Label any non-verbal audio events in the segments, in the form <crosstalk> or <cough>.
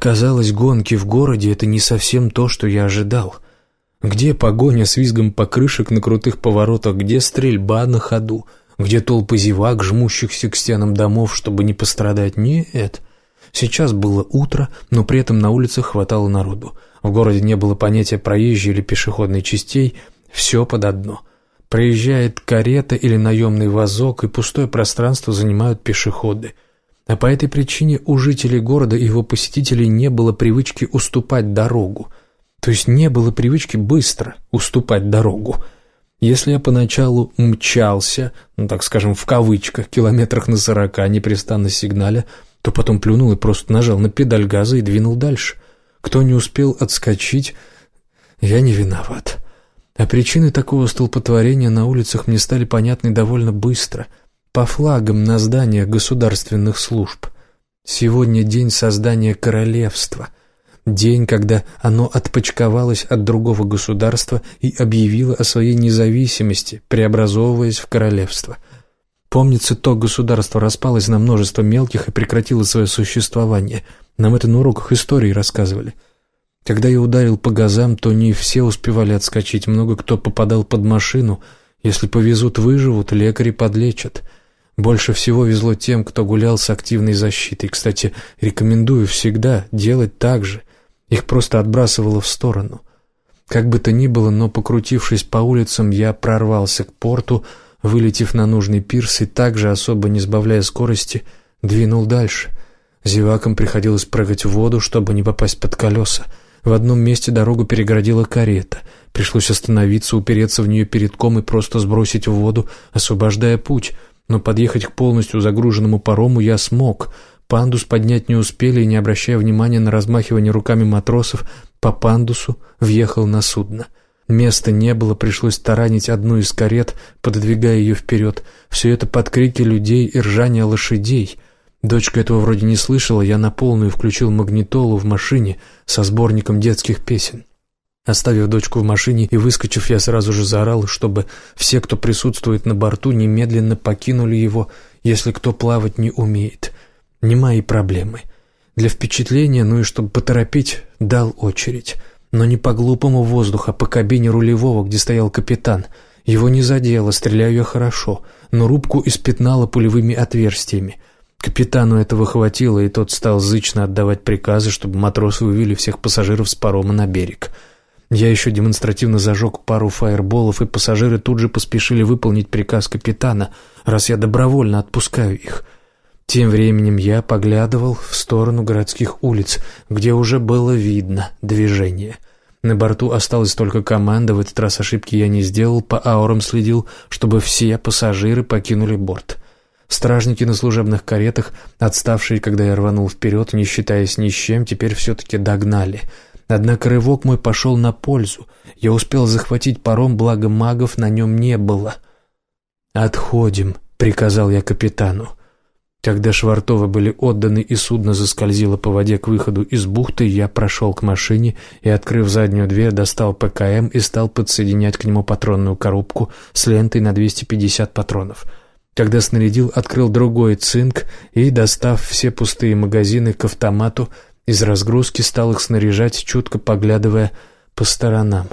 Оказалось, гонки в городе — это не совсем то, что я ожидал. Где погоня с визгом покрышек на крутых поворотах, где стрельба на ходу, где толпы зевак, жмущихся к стенам домов, чтобы не пострадать? Нет. Сейчас было утро, но при этом на улицах хватало народу. В городе не было понятия проезжей или пешеходной частей, все под одно. Проезжает карета или наемный вазок, и пустое пространство занимают пешеходы. А по этой причине у жителей города и его посетителей не было привычки уступать дорогу. То есть не было привычки быстро уступать дорогу. Если я поначалу мчался, ну так скажем в кавычках, километрах на сорока, непрестанно сигналя, то потом плюнул и просто нажал на педаль газа и двинул дальше. Кто не успел отскочить, я не виноват. А причины такого столпотворения на улицах мне стали понятны довольно быстро. По флагам на зданиях государственных служб. Сегодня день создания королевства. День, когда оно отпочковалось от другого государства и объявило о своей независимости, преобразовываясь в королевство – Помнится, то государство распалось на множество мелких и прекратило свое существование. Нам это на уроках истории рассказывали. Когда я ударил по газам, то не все успевали отскочить, много кто попадал под машину. Если повезут, выживут, лекари подлечат. Больше всего везло тем, кто гулял с активной защитой. Кстати, рекомендую всегда делать так же. Их просто отбрасывало в сторону. Как бы то ни было, но покрутившись по улицам, я прорвался к порту, вылетев на нужный пирс и также, особо не сбавляя скорости, двинул дальше. Зевакам приходилось прыгать в воду, чтобы не попасть под колеса. В одном месте дорогу перегородила карета. Пришлось остановиться, упереться в нее передком и просто сбросить в воду, освобождая путь. Но подъехать к полностью загруженному парому я смог. Пандус поднять не успели, и, не обращая внимания на размахивание руками матросов, по пандусу въехал на судно. Места не было, пришлось таранить одну из карет, пододвигая ее вперед. Все это под крики людей и ржание лошадей. Дочка этого вроде не слышала, я на полную включил магнитолу в машине со сборником детских песен. Оставив дочку в машине и выскочив, я сразу же заорал, чтобы все, кто присутствует на борту, немедленно покинули его, если кто плавать не умеет. Не мои проблемы. Для впечатления, ну и чтобы поторопить, дал очередь но не по глупому воздуху, а по кабине рулевого, где стоял капитан. Его не задело, стреляю я хорошо, но рубку испятнало пулевыми отверстиями. Капитану этого хватило, и тот стал зычно отдавать приказы, чтобы матросы увели всех пассажиров с парома на берег. Я еще демонстративно зажег пару фаерболов, и пассажиры тут же поспешили выполнить приказ капитана, раз я добровольно отпускаю их. Тем временем я поглядывал в сторону городских улиц, где уже было видно движение. На борту осталась только команда, в этот раз ошибки я не сделал, по аурам следил, чтобы все пассажиры покинули борт. Стражники на служебных каретах, отставшие, когда я рванул вперед, не считаясь ни с чем, теперь все-таки догнали. Однако рывок мой пошел на пользу. Я успел захватить паром, благо магов на нем не было. «Отходим», — приказал я капитану. Когда швартовы были отданы и судно заскользило по воде к выходу из бухты, я прошел к машине и, открыв заднюю дверь, достал ПКМ и стал подсоединять к нему патронную коробку с лентой на 250 патронов. Когда снарядил, открыл другой цинк и, достав все пустые магазины к автомату, из разгрузки стал их снаряжать, чутко поглядывая по сторонам.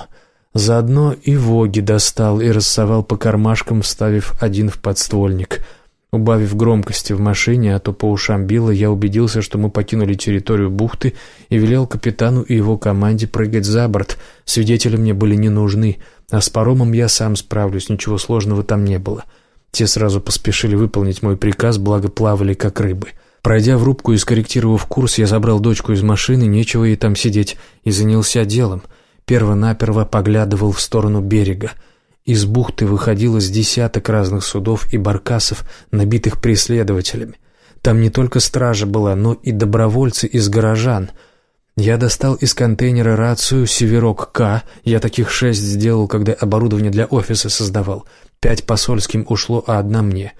Заодно и воги достал и рассовал по кармашкам, вставив один в подствольник — Убавив громкости в машине, а то по ушам било, я убедился, что мы покинули территорию бухты и велел капитану и его команде прыгать за борт. Свидетели мне были не нужны, а с паромом я сам справлюсь, ничего сложного там не было. Те сразу поспешили выполнить мой приказ, благо плавали как рыбы. Пройдя в рубку и скорректировав курс, я забрал дочку из машины, нечего ей там сидеть, и занялся делом. Перво-наперво поглядывал в сторону берега. Из бухты выходило с десяток разных судов и баркасов, набитых преследователями. Там не только стража была, но и добровольцы из горожан. Я достал из контейнера рацию «Северок К». Я таких шесть сделал, когда оборудование для офиса создавал. Пять посольским ушло, а одна мне.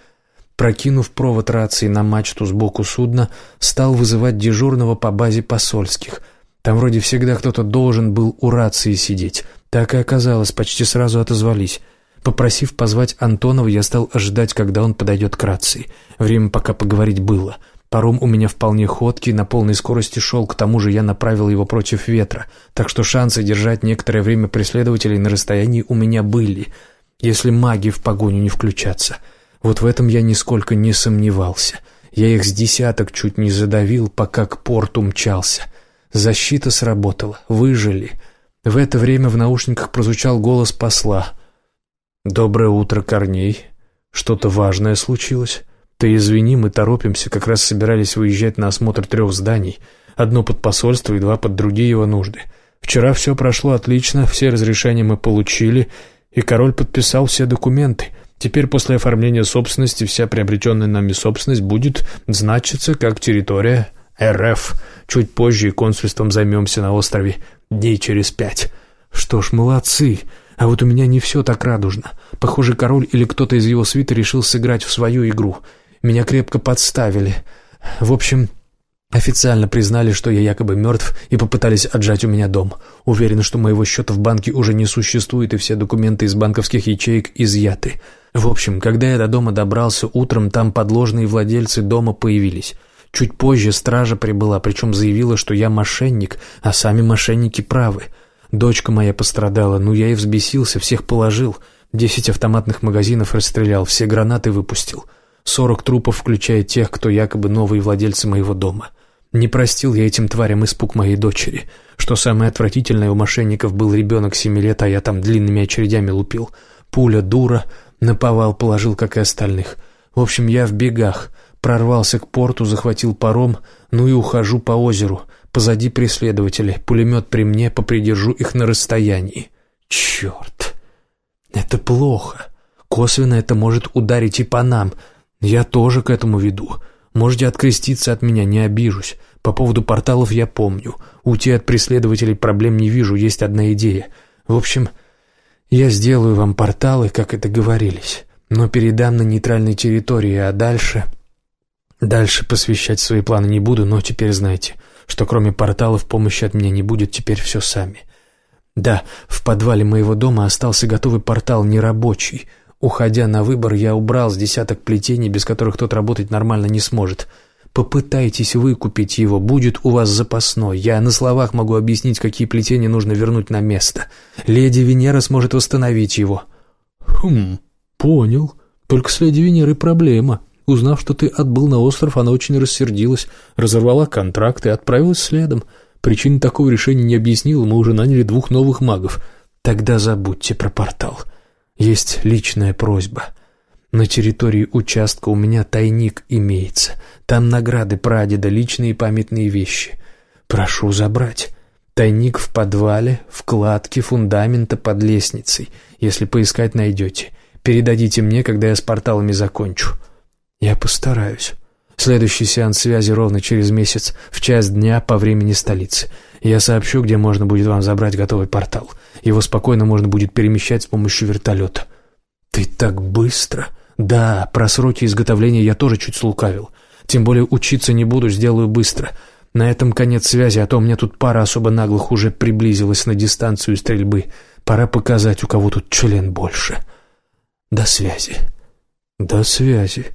Прокинув провод рации на мачту сбоку судна, стал вызывать дежурного по базе посольских. Там вроде всегда кто-то должен был у рации сидеть. Так и оказалось, почти сразу отозвались. Попросив позвать Антонова, я стал ожидать, когда он подойдет к рации. Время пока поговорить было. Паром у меня вполне ходкий, на полной скорости шел, к тому же я направил его против ветра, так что шансы держать некоторое время преследователей на расстоянии у меня были, если маги в погоню не включатся. Вот в этом я нисколько не сомневался. Я их с десяток чуть не задавил, пока к порту мчался. Защита сработала, выжили. В это время в наушниках прозвучал голос посла. «Доброе утро, Корней. Что-то важное случилось?» «Ты извини, мы торопимся, как раз собирались выезжать на осмотр трех зданий. Одно под посольство и два под другие его нужды. Вчера все прошло отлично, все разрешения мы получили, и король подписал все документы. Теперь после оформления собственности вся приобретенная нами собственность будет значиться как территория РФ. Чуть позже консульством займемся на острове дней через пять». «Что ж, молодцы!» А вот у меня не все так радужно. Похоже, король или кто-то из его свита решил сыграть в свою игру. Меня крепко подставили. В общем, официально признали, что я якобы мертв, и попытались отжать у меня дом. Уверены, что моего счета в банке уже не существует, и все документы из банковских ячеек изъяты. В общем, когда я до дома добрался утром, там подложные владельцы дома появились. Чуть позже стража прибыла, причем заявила, что я мошенник, а сами мошенники правы. Дочка моя пострадала, ну я и взбесился, всех положил. Десять автоматных магазинов расстрелял, все гранаты выпустил. Сорок трупов, включая тех, кто якобы новые владельцы моего дома. Не простил я этим тварям испуг моей дочери. Что самое отвратительное, у мошенников был ребенок семи лет, а я там длинными очередями лупил. Пуля дура, наповал положил, как и остальных. В общем, я в бегах. Прорвался к порту, захватил паром, ну и ухожу по озеру. Позади преследователи, пулемет при мне, попридержу их на расстоянии. Черт! Это плохо. Косвенно это может ударить и по нам — я тоже к этому веду. Можете откреститься от меня, не обижусь. По поводу порталов я помню. Уйти от преследователей проблем не вижу, есть одна идея. В общем, я сделаю вам порталы, как и договорились, но передам на нейтральной территории, а дальше... Дальше посвящать свои планы не буду, но теперь знаете, что кроме порталов помощи от меня не будет, теперь все сами. Да, в подвале моего дома остался готовый портал нерабочий — Уходя на выбор, я убрал с десяток плетений, без которых тот работать нормально не сможет. Попытайтесь выкупить его, будет у вас запасной. Я на словах могу объяснить, какие плетения нужно вернуть на место. Леди Венера сможет восстановить его». «Хм, понял. Только с леди Венерой проблема. Узнав, что ты отбыл на остров, она очень рассердилась, разорвала контракт и отправилась следом. Причины такого решения не объяснила, мы уже наняли двух новых магов. Тогда забудьте про портал». Есть личная просьба. На территории участка у меня тайник имеется. Там награды прадеда, личные памятные вещи. Прошу забрать. Тайник в подвале, вкладки фундамента под лестницей. Если поискать, найдете. Передадите мне, когда я с порталами закончу. Я постараюсь. Следующий сеанс связи ровно через месяц, в час дня по времени столицы. Я сообщу, где можно будет вам забрать готовый портал. Его спокойно можно будет перемещать с помощью вертолета. Ты так быстро. Да, про сроки изготовления я тоже чуть слукавил. Тем более учиться не буду, сделаю быстро. На этом конец связи, а то у меня тут пара особо наглых уже приблизилась на дистанцию стрельбы. Пора показать, у кого тут член больше. До связи. До связи.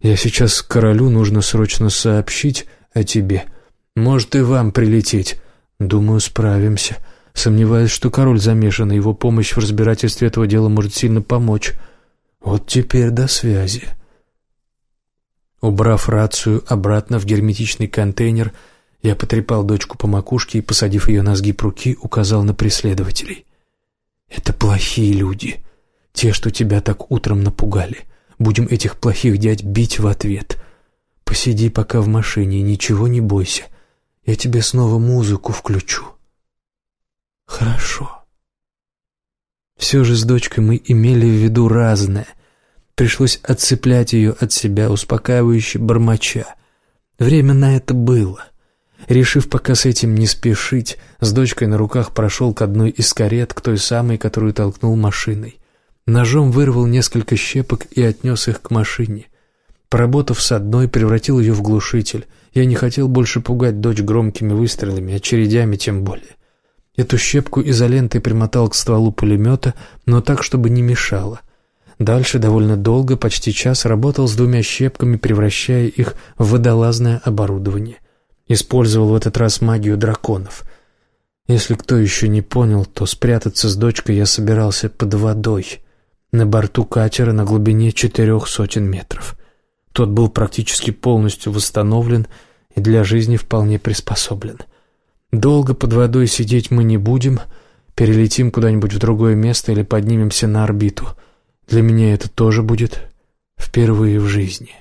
Я сейчас королю нужно срочно сообщить о тебе. Может, и вам прилететь. Думаю, справимся. Сомневаюсь, что король замешан, и его помощь в разбирательстве этого дела может сильно помочь. Вот теперь до связи. Убрав рацию обратно в герметичный контейнер, я потрепал дочку по макушке и, посадив ее на сгиб руки, указал на преследователей. «Это плохие люди, те, что тебя так утром напугали. Будем этих плохих дядь бить в ответ. Посиди пока в машине, ничего не бойся. Я тебе снова музыку включу. Хорошо. Все же с дочкой мы имели в виду разное. Пришлось отцеплять ее от себя, успокаивающе бормоча. Время на это было. Решив пока с этим не спешить, с дочкой на руках прошел к одной из карет, к той самой, которую толкнул машиной. Ножом вырвал несколько щепок и отнес их к машине. Поработав с одной, превратил ее в глушитель. Я не хотел больше пугать дочь громкими выстрелами, очередями тем более. Эту щепку изолентой примотал к стволу пулемета, но так, чтобы не мешало. Дальше довольно долго, почти час, работал с двумя щепками, превращая их в водолазное оборудование. Использовал в этот раз магию драконов. Если кто еще не понял, то спрятаться с дочкой я собирался под водой, на борту катера на глубине четырех сотен метров. Тот был практически полностью восстановлен и для жизни вполне приспособлен. Долго под водой сидеть мы не будем, перелетим куда-нибудь в другое место или поднимемся на орбиту. Для меня это тоже будет впервые в жизни.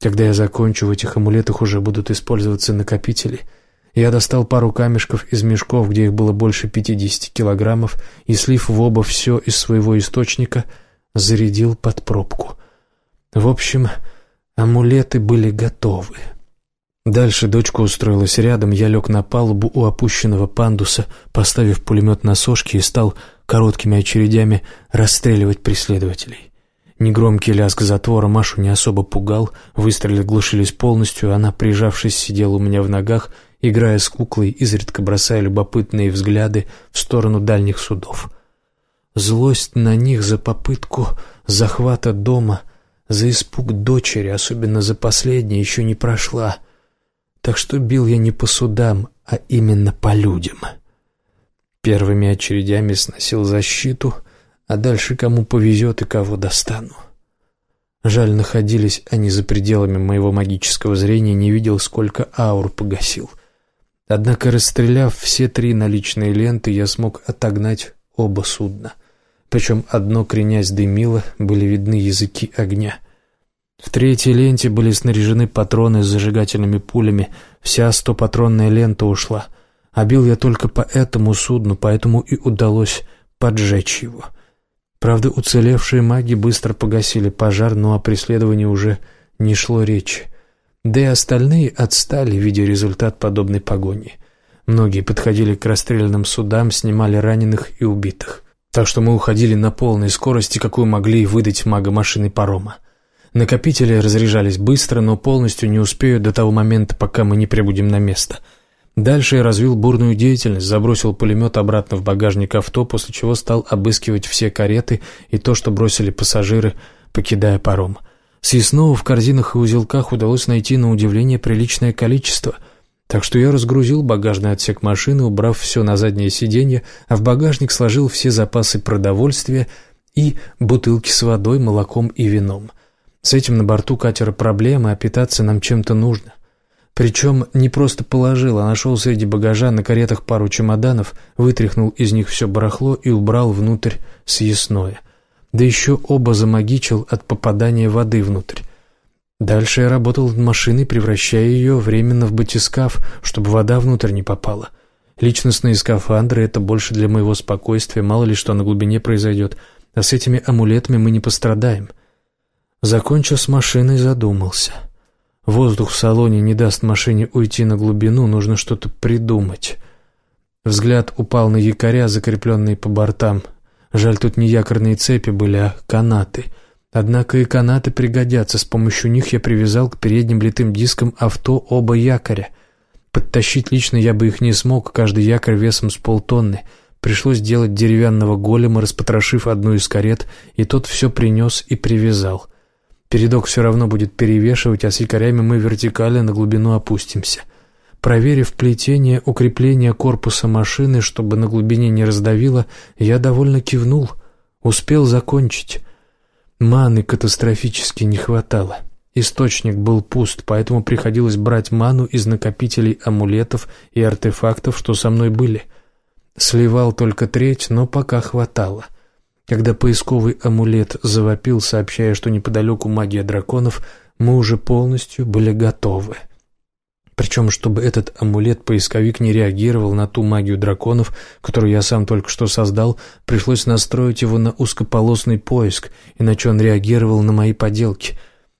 Когда я закончу, в этих амулетах уже будут использоваться накопители. Я достал пару камешков из мешков, где их было больше 50 килограммов, и, слив в оба все из своего источника, зарядил под пробку. В общем, амулеты были готовы. Дальше дочка устроилась рядом, я лег на палубу у опущенного пандуса, поставив пулемет на сошки и стал короткими очередями расстреливать преследователей. Негромкий лязг затвора Машу не особо пугал, выстрелы глушились полностью, она, прижавшись, сидела у меня в ногах, играя с куклой, изредка бросая любопытные взгляды в сторону дальних судов. Злость на них за попытку захвата дома, за испуг дочери, особенно за последнее, еще не прошла — так что бил я не по судам, а именно по людям. Первыми очередями сносил защиту, а дальше кому повезет и кого достану. Жаль, находились они за пределами моего магического зрения, не видел, сколько аур погасил. Однако, расстреляв все три наличные ленты, я смог отогнать оба судна. Причем одно, кренясь, дымило, были видны языки огня — в третьей ленте были снаряжены патроны с зажигательными пулями. Вся стопатронная лента ушла. А бил я только по этому судну, поэтому и удалось поджечь его. Правда, уцелевшие маги быстро погасили пожар, но о преследовании уже не шло речи. Да и остальные отстали, видя результат подобной погони. Многие подходили к расстрелянным судам, снимали раненых и убитых. Так что мы уходили на полной скорости, какую могли выдать мага-машины парома. Накопители разряжались быстро, но полностью не успеют до того момента, пока мы не прибудем на место. Дальше я развил бурную деятельность, забросил пулемет обратно в багажник авто, после чего стал обыскивать все кареты и то, что бросили пассажиры, покидая паром. Съестного в корзинах и узелках удалось найти на удивление приличное количество, так что я разгрузил багажный отсек машины, убрав все на заднее сиденье, а в багажник сложил все запасы продовольствия и бутылки с водой, молоком и вином – с этим на борту катера проблемы, а питаться нам чем-то нужно. Причем не просто положил, а нашел среди багажа на каретах пару чемоданов, вытряхнул из них все барахло и убрал внутрь съестное. Да еще оба замагичил от попадания воды внутрь. Дальше я работал над машиной, превращая ее временно в батискаф, чтобы вода внутрь не попала. Личностные скафандры — это больше для моего спокойствия, мало ли что на глубине произойдет. А с этими амулетами мы не пострадаем — Закончив с машиной, задумался. Воздух в салоне не даст машине уйти на глубину, нужно что-то придумать. Взгляд упал на якоря, закрепленные по бортам. Жаль, тут не якорные цепи были, а канаты. Однако и канаты пригодятся, с помощью них я привязал к передним литым дискам авто оба якоря. Подтащить лично я бы их не смог, каждый якорь весом с полтонны. Пришлось делать деревянного голема, распотрошив одну из карет, и тот все принес и привязал. Передок все равно будет перевешивать, а с якорями мы вертикально на глубину опустимся. Проверив плетение укрепления корпуса машины, чтобы на глубине не раздавило, я довольно кивнул. Успел закончить. Маны катастрофически не хватало. Источник был пуст, поэтому приходилось брать ману из накопителей амулетов и артефактов, что со мной были. Сливал только треть, но пока хватало. Когда поисковый амулет завопил, сообщая, что неподалеку магия драконов, мы уже полностью были готовы. Причем, чтобы этот амулет-поисковик не реагировал на ту магию драконов, которую я сам только что создал, пришлось настроить его на узкополосный поиск, иначе он реагировал на мои поделки.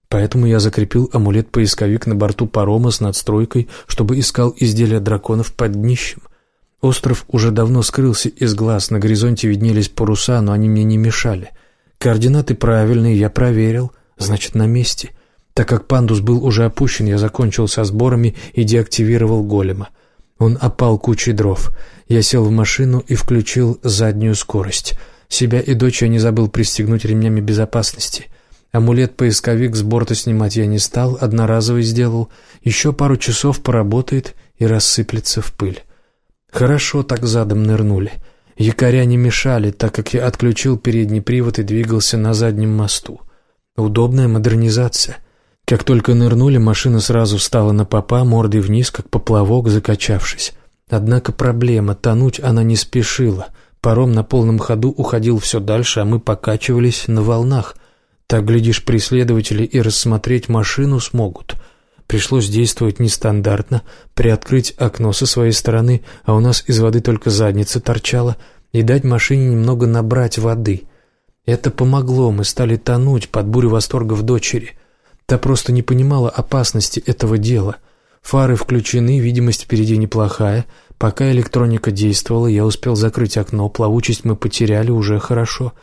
Поэтому я закрепил амулет-поисковик на борту парома с надстройкой, чтобы искал изделия драконов под днищем. Остров уже давно скрылся из глаз, на горизонте виднелись паруса, но они мне не мешали. Координаты правильные, я проверил, значит, на месте. Так как пандус был уже опущен, я закончил со сборами и деактивировал голема. Он опал кучей дров. Я сел в машину и включил заднюю скорость. Себя и дочь я не забыл пристегнуть ремнями безопасности. Амулет-поисковик с борта снимать я не стал, одноразовый сделал. Еще пару часов поработает и рассыплется в пыль. Хорошо так задом нырнули. Якоря не мешали, так как я отключил передний привод и двигался на заднем мосту. Удобная модернизация. Как только нырнули, машина сразу встала на попа, мордой вниз, как поплавок, закачавшись. Однако проблема, тонуть она не спешила. Паром на полном ходу уходил все дальше, а мы покачивались на волнах. Так, глядишь, преследователи и рассмотреть машину смогут. Пришлось действовать нестандартно, приоткрыть окно со своей стороны, а у нас из воды только задница торчала, и дать машине немного набрать воды. Это помогло, мы стали тонуть под бурю восторгов дочери. Та просто не понимала опасности этого дела. Фары включены, видимость впереди неплохая. Пока электроника действовала, я успел закрыть окно, плавучесть мы потеряли уже хорошо —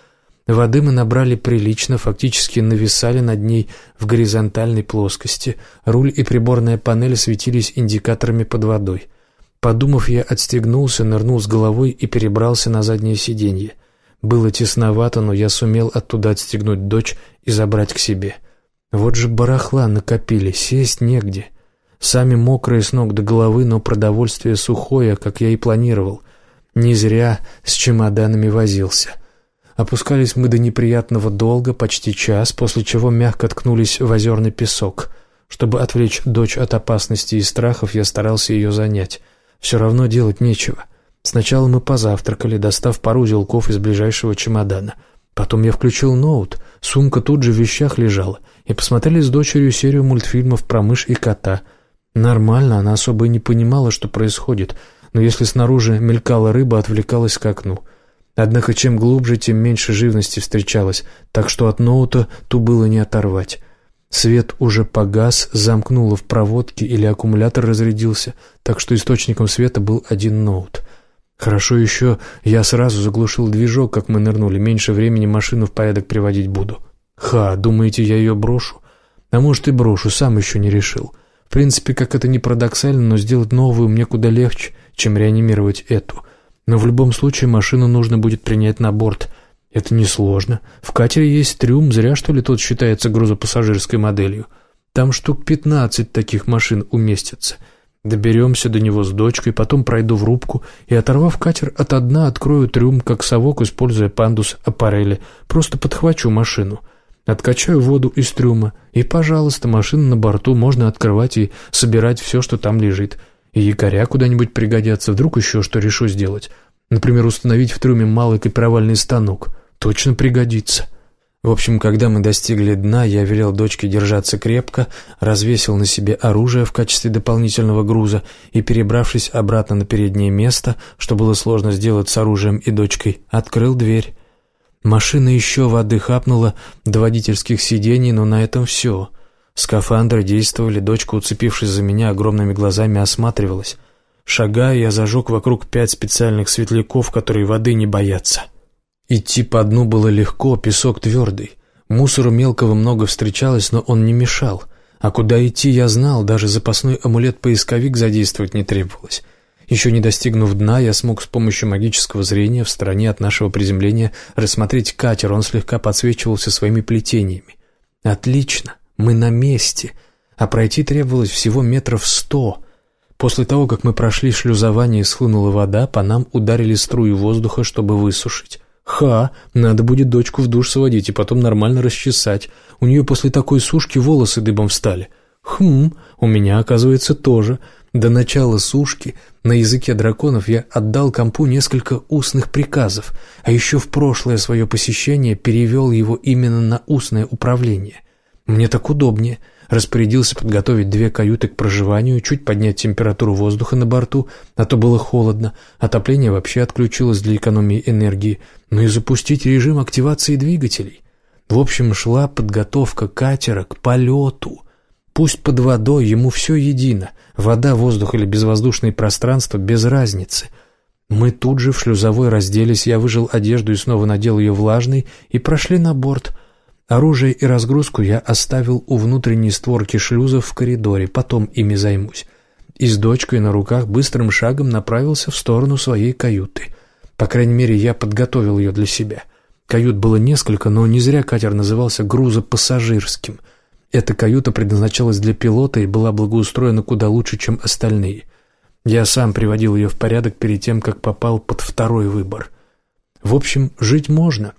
Воды мы набрали прилично, фактически нависали над ней в горизонтальной плоскости. Руль и приборная панель светились индикаторами под водой. Подумав, я отстегнулся, нырнул с головой и перебрался на заднее сиденье. Было тесновато, но я сумел оттуда отстегнуть дочь и забрать к себе. Вот же барахла накопили, сесть негде. Сами мокрые с ног до головы, но продовольствие сухое, как я и планировал. Не зря с чемоданами возился. Опускались мы до неприятного долга, почти час, после чего мягко ткнулись в озерный песок. Чтобы отвлечь дочь от опасности и страхов, я старался ее занять. Все равно делать нечего. Сначала мы позавтракали, достав пару узелков из ближайшего чемодана. Потом я включил ноут, сумка тут же в вещах лежала, и посмотрели с дочерью серию мультфильмов про мышь и кота. Нормально, она особо и не понимала, что происходит, но если снаружи мелькала рыба, отвлекалась к окну — Однако чем глубже, тем меньше живности встречалось, так что от ноута ту было не оторвать. Свет уже погас, замкнуло в проводке или аккумулятор разрядился, так что источником света был один ноут. Хорошо еще я сразу заглушил движок, как мы нырнули, меньше времени машину в порядок приводить буду. Ха, думаете, я ее брошу? А может и брошу, сам еще не решил. В принципе, как это не парадоксально, но сделать новую мне куда легче, чем реанимировать эту. Но в любом случае машину нужно будет принять на борт. Это несложно. В катере есть трюм, зря что ли тот считается грузопассажирской моделью. Там штук пятнадцать таких машин уместится. Доберемся до него с дочкой, потом пройду в рубку и, оторвав катер от дна, открою трюм, как совок, используя пандус аппарели. Просто подхвачу машину. Откачаю воду из трюма, и, пожалуйста, машина на борту, можно открывать и собирать все, что там лежит. И якоря куда-нибудь пригодятся, вдруг еще что решу сделать. Например, установить в трюме малый копировальный станок. Точно пригодится. В общем, когда мы достигли дна, я велел дочке держаться крепко, развесил на себе оружие в качестве дополнительного груза и, перебравшись обратно на переднее место, что было сложно сделать с оружием и дочкой, открыл дверь. Машина еще воды хапнула до водительских сидений, но на этом все. Скафандры действовали, дочка, уцепившись за меня, огромными глазами осматривалась. Шагая, я зажег вокруг пять специальных светляков, которые воды не боятся. Идти по дну было легко, песок твердый. Мусору мелкого много встречалось, но он не мешал. А куда идти я знал, даже запасной амулет-поисковик задействовать не требовалось. Еще не достигнув дна, я смог с помощью магического зрения в стороне от нашего приземления рассмотреть катер, он слегка подсвечивался своими плетениями. «Отлично! Мы на месте, а пройти требовалось всего метров сто. После того, как мы прошли шлюзование и схлынула вода, по нам ударили струи воздуха, чтобы высушить. Ха, надо будет дочку в душ сводить и потом нормально расчесать. У нее после такой сушки волосы дыбом встали. Хм, у меня, оказывается, тоже. До начала сушки на языке драконов я отдал компу несколько устных приказов, а еще в прошлое свое посещение перевел его именно на устное управление. Мне так удобнее. Распорядился подготовить две каюты к проживанию, чуть поднять температуру воздуха на борту, а то было холодно, отопление вообще отключилось для экономии энергии, ну и запустить режим активации двигателей. В общем, шла подготовка катера к полету. Пусть под водой, ему все едино. Вода, воздух или безвоздушное пространство без разницы. Мы тут же в шлюзовой разделись, я выжил одежду и снова надел ее влажной, и прошли на борт — Оружие и разгрузку я оставил у внутренней створки шлюзов в коридоре, потом ими займусь. И с дочкой на руках быстрым шагом направился в сторону своей каюты. По крайней мере, я подготовил ее для себя. Кают было несколько, но не зря катер назывался грузопассажирским. Эта каюта предназначалась для пилота и была благоустроена куда лучше, чем остальные. Я сам приводил ее в порядок перед тем, как попал под второй выбор. В общем, жить можно.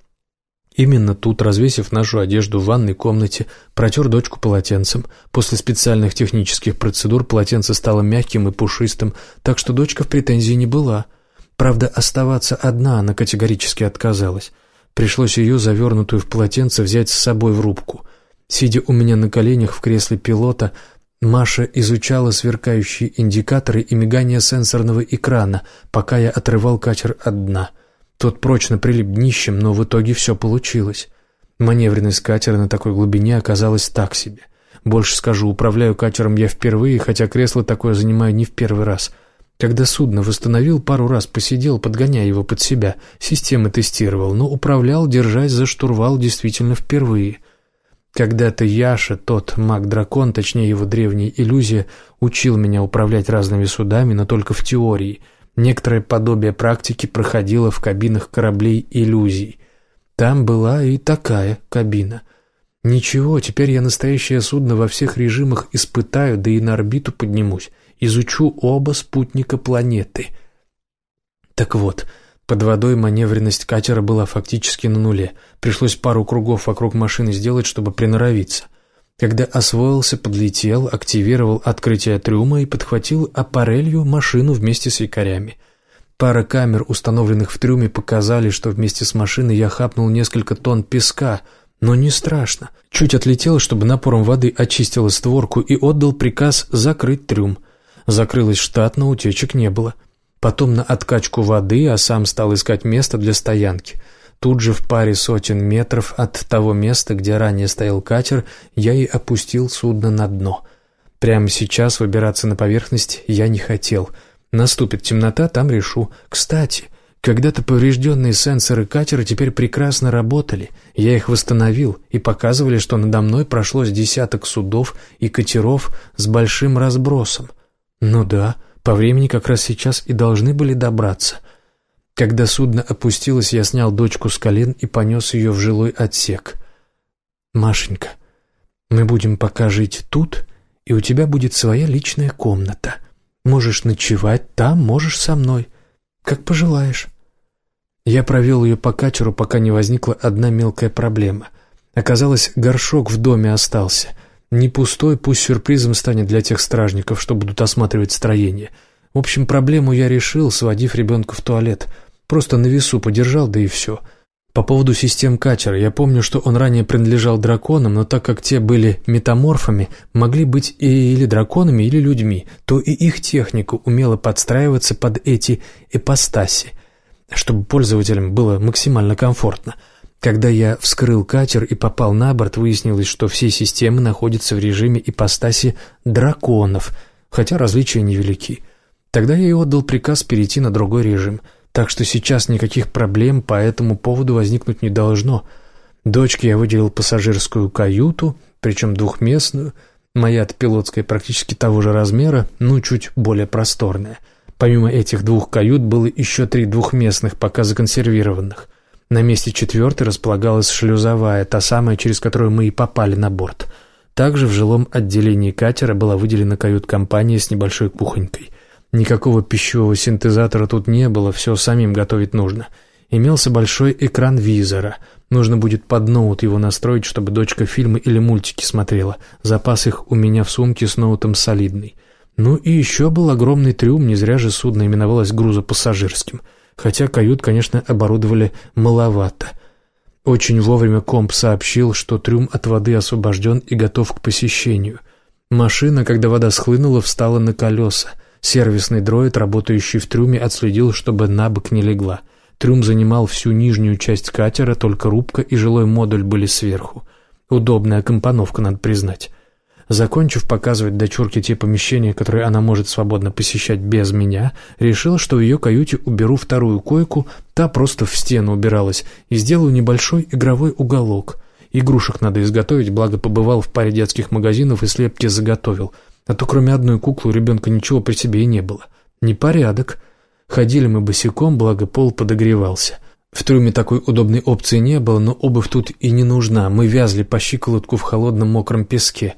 Именно тут, развесив нашу одежду в ванной комнате, протер дочку полотенцем. После специальных технических процедур полотенце стало мягким и пушистым, так что дочка в претензии не была. Правда, оставаться одна она категорически отказалась. Пришлось ее, завернутую в полотенце, взять с собой в рубку. Сидя у меня на коленях в кресле пилота, Маша изучала сверкающие индикаторы и мигание сенсорного экрана, пока я отрывал катер от дна — тот прочно прилип днищем, но в итоге все получилось. Маневренность катера на такой глубине оказалась так себе. Больше скажу, управляю катером я впервые, хотя кресло такое занимаю не в первый раз. Когда судно восстановил, пару раз посидел, подгоняя его под себя, системы тестировал, но управлял, держась за штурвал, действительно впервые. Когда-то Яша, тот маг-дракон, точнее его древняя иллюзия, учил меня управлять разными судами, но только в теории — Некоторое подобие практики проходило в кабинах кораблей иллюзий. Там была и такая кабина. Ничего, теперь я настоящее судно во всех режимах испытаю, да и на орбиту поднимусь. Изучу оба спутника планеты. Так вот, под водой маневренность катера была фактически на нуле. Пришлось пару кругов вокруг машины сделать, чтобы приноровиться. Когда освоился, подлетел, активировал открытие трюма и подхватил аппарелью машину вместе с якорями. Пара камер, установленных в трюме, показали, что вместе с машиной я хапнул несколько тонн песка, но не страшно. Чуть отлетел, чтобы напором воды очистила створку и отдал приказ закрыть трюм. Закрылась штатно, утечек не было. Потом на откачку воды, а сам стал искать место для стоянки — Тут же в паре сотен метров от того места, где ранее стоял катер, я и опустил судно на дно. Прямо сейчас выбираться на поверхность я не хотел. Наступит темнота, там решу. Кстати, когда-то поврежденные сенсоры катера теперь прекрасно работали. Я их восстановил и показывали, что надо мной прошлось десяток судов и катеров с большим разбросом. Ну да, по времени как раз сейчас и должны были добраться — когда судно опустилось, я снял дочку с колен и понес ее в жилой отсек. «Машенька, мы будем пока жить тут, и у тебя будет своя личная комната. Можешь ночевать там, можешь со мной, как пожелаешь». Я провел ее по катеру, пока не возникла одна мелкая проблема. Оказалось, горшок в доме остался. Не пустой, пусть сюрпризом станет для тех стражников, что будут осматривать строение. В общем, проблему я решил, сводив ребенка в туалет — Просто на весу подержал, да и все. По поводу систем катера, я помню, что он ранее принадлежал драконам, но так как те были метаморфами, могли быть и или драконами, или людьми, то и их техника умела подстраиваться под эти эпостаси, чтобы пользователям было максимально комфортно. Когда я вскрыл катер и попал на борт, выяснилось, что все системы находятся в режиме ипостаси драконов, хотя различия невелики. Тогда я и отдал приказ перейти на другой режим – так что сейчас никаких проблем по этому поводу возникнуть не должно. Дочке я выделил пассажирскую каюту, причем двухместную, моя от пилотской практически того же размера, но чуть более просторная. Помимо этих двух кают было еще три двухместных, пока законсервированных. На месте четвертой располагалась шлюзовая, та самая, через которую мы и попали на борт. Также в жилом отделении катера была выделена кают-компания с небольшой кухонькой – Никакого пищевого синтезатора тут не было, все самим готовить нужно. Имелся большой экран визора. Нужно будет под ноут его настроить, чтобы дочка фильмы или мультики смотрела. Запас их у меня в сумке с ноутом солидный. Ну и еще был огромный трюм, не зря же судно именовалось грузопассажирским. Хотя кают, конечно, оборудовали маловато. Очень вовремя комп сообщил, что трюм от воды освобожден и готов к посещению. Машина, когда вода схлынула, встала на колеса. Сервисный дроид, работающий в трюме, отследил, чтобы на бок не легла. Трюм занимал всю нижнюю часть катера, только рубка и жилой модуль были сверху. Удобная компоновка, надо признать. Закончив показывать дочурке те помещения, которые она может свободно посещать без меня, решил, что в ее каюте уберу вторую койку, та просто в стену убиралась, и сделаю небольшой игровой уголок. Игрушек надо изготовить, благо побывал в паре детских магазинов и слепки заготовил — а то кроме одной куклы у ребенка ничего при себе и не было. Непорядок. Ходили мы босиком, благо пол подогревался. В трюме такой удобной опции не было, но обувь тут и не нужна. Мы вязли по щиколотку в холодном мокром песке.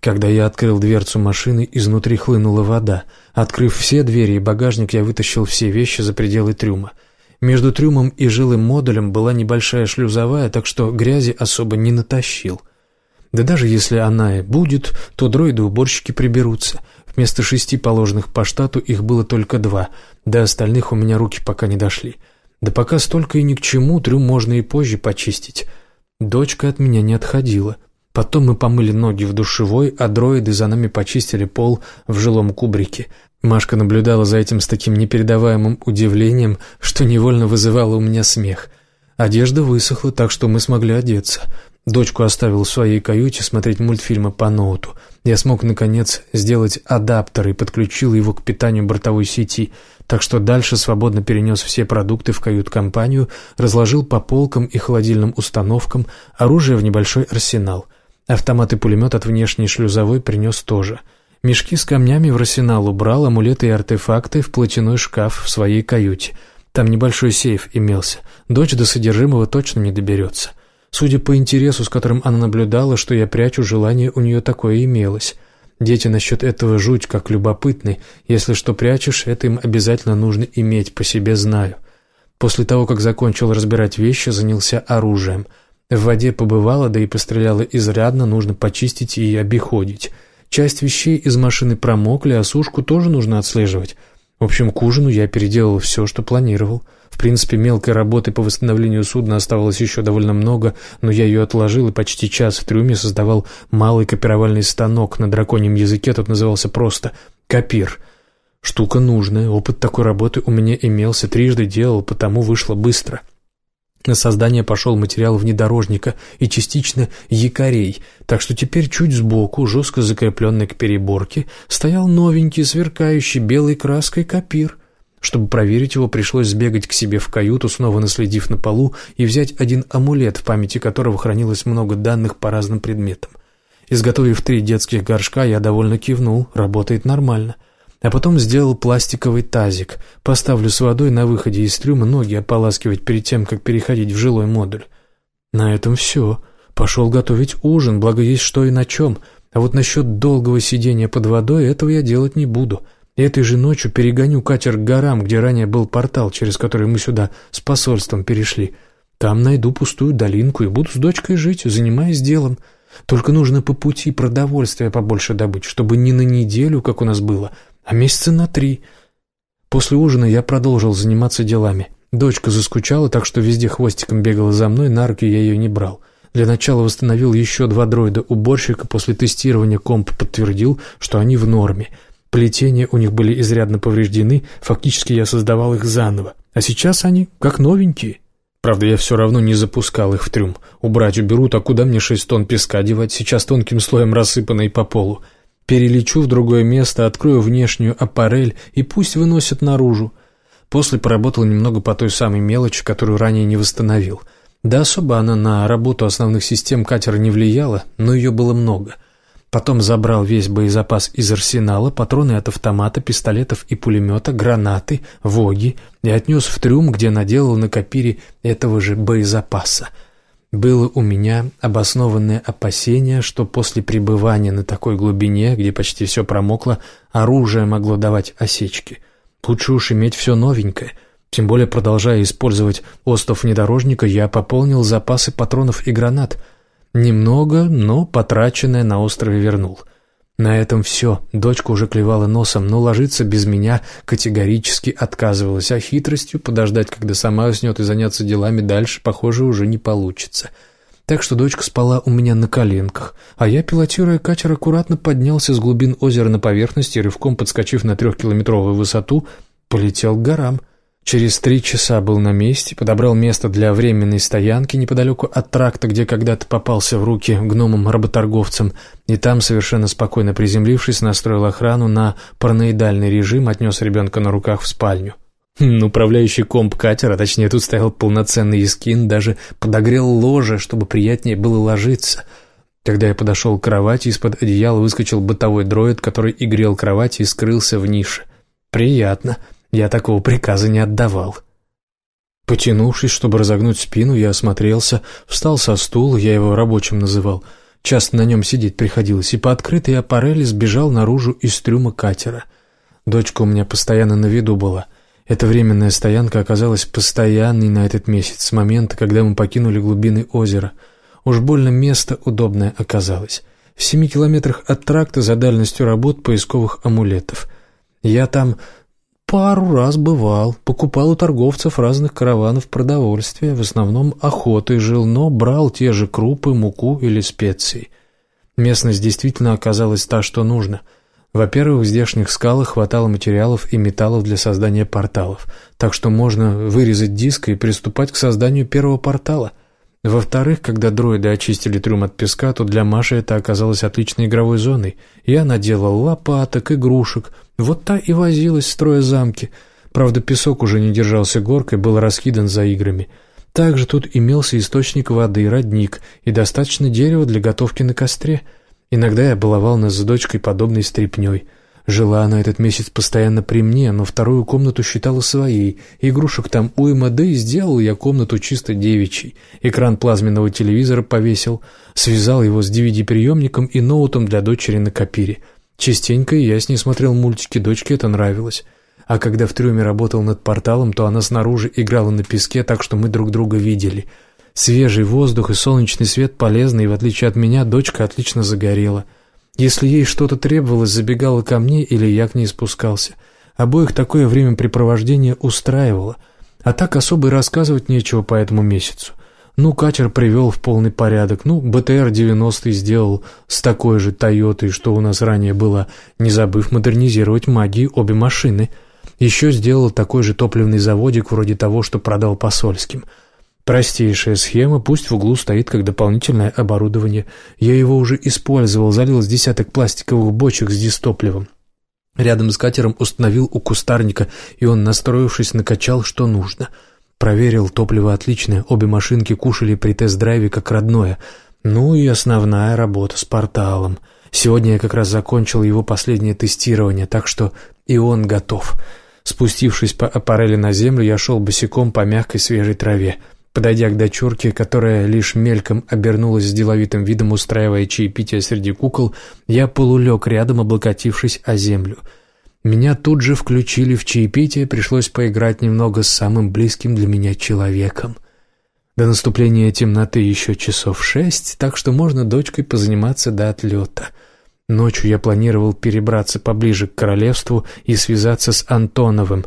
Когда я открыл дверцу машины, изнутри хлынула вода. Открыв все двери и багажник, я вытащил все вещи за пределы трюма. Между трюмом и жилым модулем была небольшая шлюзовая, так что грязи особо не натащил. Да даже если она и будет, то дроиды-уборщики приберутся. Вместо шести положенных по штату их было только два, до остальных у меня руки пока не дошли. Да пока столько и ни к чему, трюм можно и позже почистить. Дочка от меня не отходила. Потом мы помыли ноги в душевой, а дроиды за нами почистили пол в жилом кубрике. Машка наблюдала за этим с таким непередаваемым удивлением, что невольно вызывало у меня смех. Одежда высохла, так что мы смогли одеться. Дочку оставил в своей каюте смотреть мультфильмы по ноуту. Я смог, наконец, сделать адаптер и подключил его к питанию бортовой сети, так что дальше свободно перенес все продукты в кают-компанию, разложил по полкам и холодильным установкам, оружие в небольшой арсенал. Автомат и пулемет от внешней шлюзовой принес тоже. Мешки с камнями в арсенал убрал, амулеты и артефакты в платяной шкаф в своей каюте. Там небольшой сейф имелся. Дочь до содержимого точно не доберется. Судя по интересу, с которым она наблюдала, что я прячу, желание у нее такое имелось. Дети насчет этого жуть как любопытны. Если что прячешь, это им обязательно нужно иметь, по себе знаю. После того, как закончил разбирать вещи, занялся оружием. В воде побывала, да и постреляла изрядно, нужно почистить и обиходить. Часть вещей из машины промокли, а сушку тоже нужно отслеживать. В общем, к ужину я переделал все, что планировал. В принципе, мелкой работы по восстановлению судна оставалось еще довольно много, но я ее отложил и почти час в трюме создавал малый копировальный станок. На драконьем языке тот назывался просто «копир». Штука нужная, опыт такой работы у меня имелся, трижды делал, потому вышло быстро. На создание пошел материал внедорожника и частично якорей, так что теперь чуть сбоку, жестко закрепленный к переборке, стоял новенький, сверкающий белой краской копир. Чтобы проверить его, пришлось сбегать к себе в каюту, снова наследив на полу, и взять один амулет, в памяти которого хранилось много данных по разным предметам. Изготовив три детских горшка, я довольно кивнул, работает нормально а потом сделал пластиковый тазик. Поставлю с водой на выходе из трюма ноги ополаскивать перед тем, как переходить в жилой модуль. На этом все. Пошел готовить ужин, благо есть что и на чем. А вот насчет долгого сидения под водой этого я делать не буду. Этой же ночью перегоню катер к горам, где ранее был портал, через который мы сюда с посольством перешли. Там найду пустую долинку и буду с дочкой жить, занимаясь делом. Только нужно по пути продовольствия побольше добыть, чтобы не на неделю, как у нас было, а месяца на три. После ужина я продолжил заниматься делами. Дочка заскучала, так что везде хвостиком бегала за мной, на руки я ее не брал. Для начала восстановил еще два дроида-уборщика, после тестирования комп подтвердил, что они в норме. Плетения у них были изрядно повреждены, фактически я создавал их заново. А сейчас они как новенькие. Правда, я все равно не запускал их в трюм. Убрать уберут, а куда мне шесть тонн песка девать, сейчас тонким слоем рассыпанной по полу. Перелечу в другое место, открою внешнюю аппарель и пусть выносят наружу. После поработал немного по той самой мелочи, которую ранее не восстановил. Да особо она на работу основных систем катера не влияла, но ее было много. Потом забрал весь боезапас из арсенала, патроны от автомата, пистолетов и пулемета, гранаты, воги и отнес в трюм, где наделал на копире этого же боезапаса – было у меня обоснованное опасение, что после пребывания на такой глубине, где почти все промокло, оружие могло давать осечки. Лучше уж иметь все новенькое. Тем более, продолжая использовать остров внедорожника, я пополнил запасы патронов и гранат. Немного, но потраченное на острове вернул. — на этом все. Дочка уже клевала носом, но ложиться без меня категорически отказывалась, а хитростью подождать, когда сама уснет и заняться делами дальше, похоже, уже не получится. Так что дочка спала у меня на коленках, а я, пилотируя катер, аккуратно поднялся с глубин озера на поверхность и, рывком подскочив на трехкилометровую высоту, полетел к горам — Через три часа был на месте, подобрал место для временной стоянки неподалеку от тракта, где когда-то попался в руки гномам-работорговцам, и там, совершенно спокойно приземлившись, настроил охрану на параноидальный режим, отнес ребенка на руках в спальню. Хм, управляющий комп катера, точнее, тут стоял полноценный искин, даже подогрел ложе, чтобы приятнее было ложиться. Когда я подошел к кровати, из-под одеяла выскочил бытовой дроид, который и грел кровать и скрылся в нише. «Приятно». Я такого приказа не отдавал. Потянувшись, чтобы разогнуть спину, я осмотрелся, встал со стула, я его рабочим называл. Часто на нем сидеть приходилось, и по открытой аппарели сбежал наружу из трюма катера. Дочка у меня постоянно на виду была. Эта временная стоянка оказалась постоянной на этот месяц, с момента, когда мы покинули глубины озера. Уж больно место удобное оказалось. В семи километрах от тракта за дальностью работ поисковых амулетов. Я там Пару раз бывал, покупал у торговцев разных караванов продовольствия, в основном охотой жил, но брал те же крупы, муку или специи. Местность действительно оказалась та, что нужно. Во-первых, в здешних скалах хватало материалов и металлов для создания порталов, так что можно вырезать диск и приступать к созданию первого портала. Во-вторых, когда дроиды очистили трюм от песка, то для Маши это оказалось отличной игровой зоной. Я наделал лопаток, игрушек – вот та и возилась, строя замки. Правда, песок уже не держался горкой, был раскидан за играми. Также тут имелся источник воды, родник и достаточно дерева для готовки на костре. Иногда я баловал нас с дочкой подобной стряпней. Жила она этот месяц постоянно при мне, но вторую комнату считала своей. Игрушек там уйма, да и сделал я комнату чисто девичьей. Экран плазменного телевизора повесил, связал его с DVD-приемником и ноутом для дочери на копире — Частенько я с ней смотрел мультики, дочке это нравилось. А когда в трюме работал над порталом, то она снаружи играла на песке, так что мы друг друга видели. Свежий воздух и солнечный свет полезны, и в отличие от меня, дочка отлично загорела. Если ей что-то требовалось, забегала ко мне или я к ней спускался. Обоих такое времяпрепровождение устраивало. А так особо и рассказывать нечего по этому месяцу. Ну, катер привел в полный порядок. Ну, БТР-90 сделал с такой же Тойотой, что у нас ранее было, не забыв модернизировать магии обе машины. Еще сделал такой же топливный заводик, вроде того, что продал посольским. Простейшая схема, пусть в углу стоит как дополнительное оборудование. Я его уже использовал, залил с десяток пластиковых бочек с дистопливом. Рядом с катером установил у кустарника, и он, настроившись, накачал, что нужно — Проверил, топливо отличное, обе машинки кушали при тест-драйве как родное. Ну и основная работа с порталом. Сегодня я как раз закончил его последнее тестирование, так что и он готов. Спустившись по аппарели на землю, я шел босиком по мягкой свежей траве. Подойдя к дочурке, которая лишь мельком обернулась с деловитым видом, устраивая чаепитие среди кукол, я полулег рядом, облокотившись о землю — меня тут же включили в чаепитие, пришлось поиграть немного с самым близким для меня человеком. До наступления темноты еще часов шесть, так что можно дочкой позаниматься до отлета. Ночью я планировал перебраться поближе к королевству и связаться с Антоновым.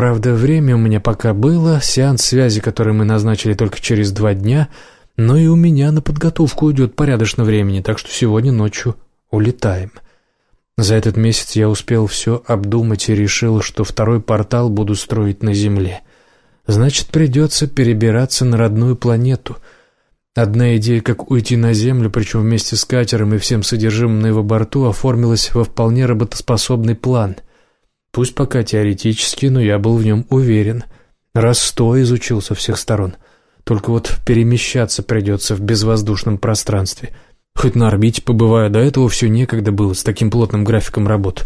Правда, время у меня пока было, сеанс связи, который мы назначили только через два дня, но и у меня на подготовку уйдет порядочно времени, так что сегодня ночью улетаем». За этот месяц я успел все обдумать и решил, что второй портал буду строить на Земле. Значит, придется перебираться на родную планету. Одна идея, как уйти на Землю, причем вместе с катером и всем содержимым на его борту, оформилась во вполне работоспособный план. Пусть пока теоретически, но я был в нем уверен. Раз сто изучил со всех сторон. Только вот перемещаться придется в безвоздушном пространстве — Хоть на орбите побываю, до этого все некогда было с таким плотным графиком работ.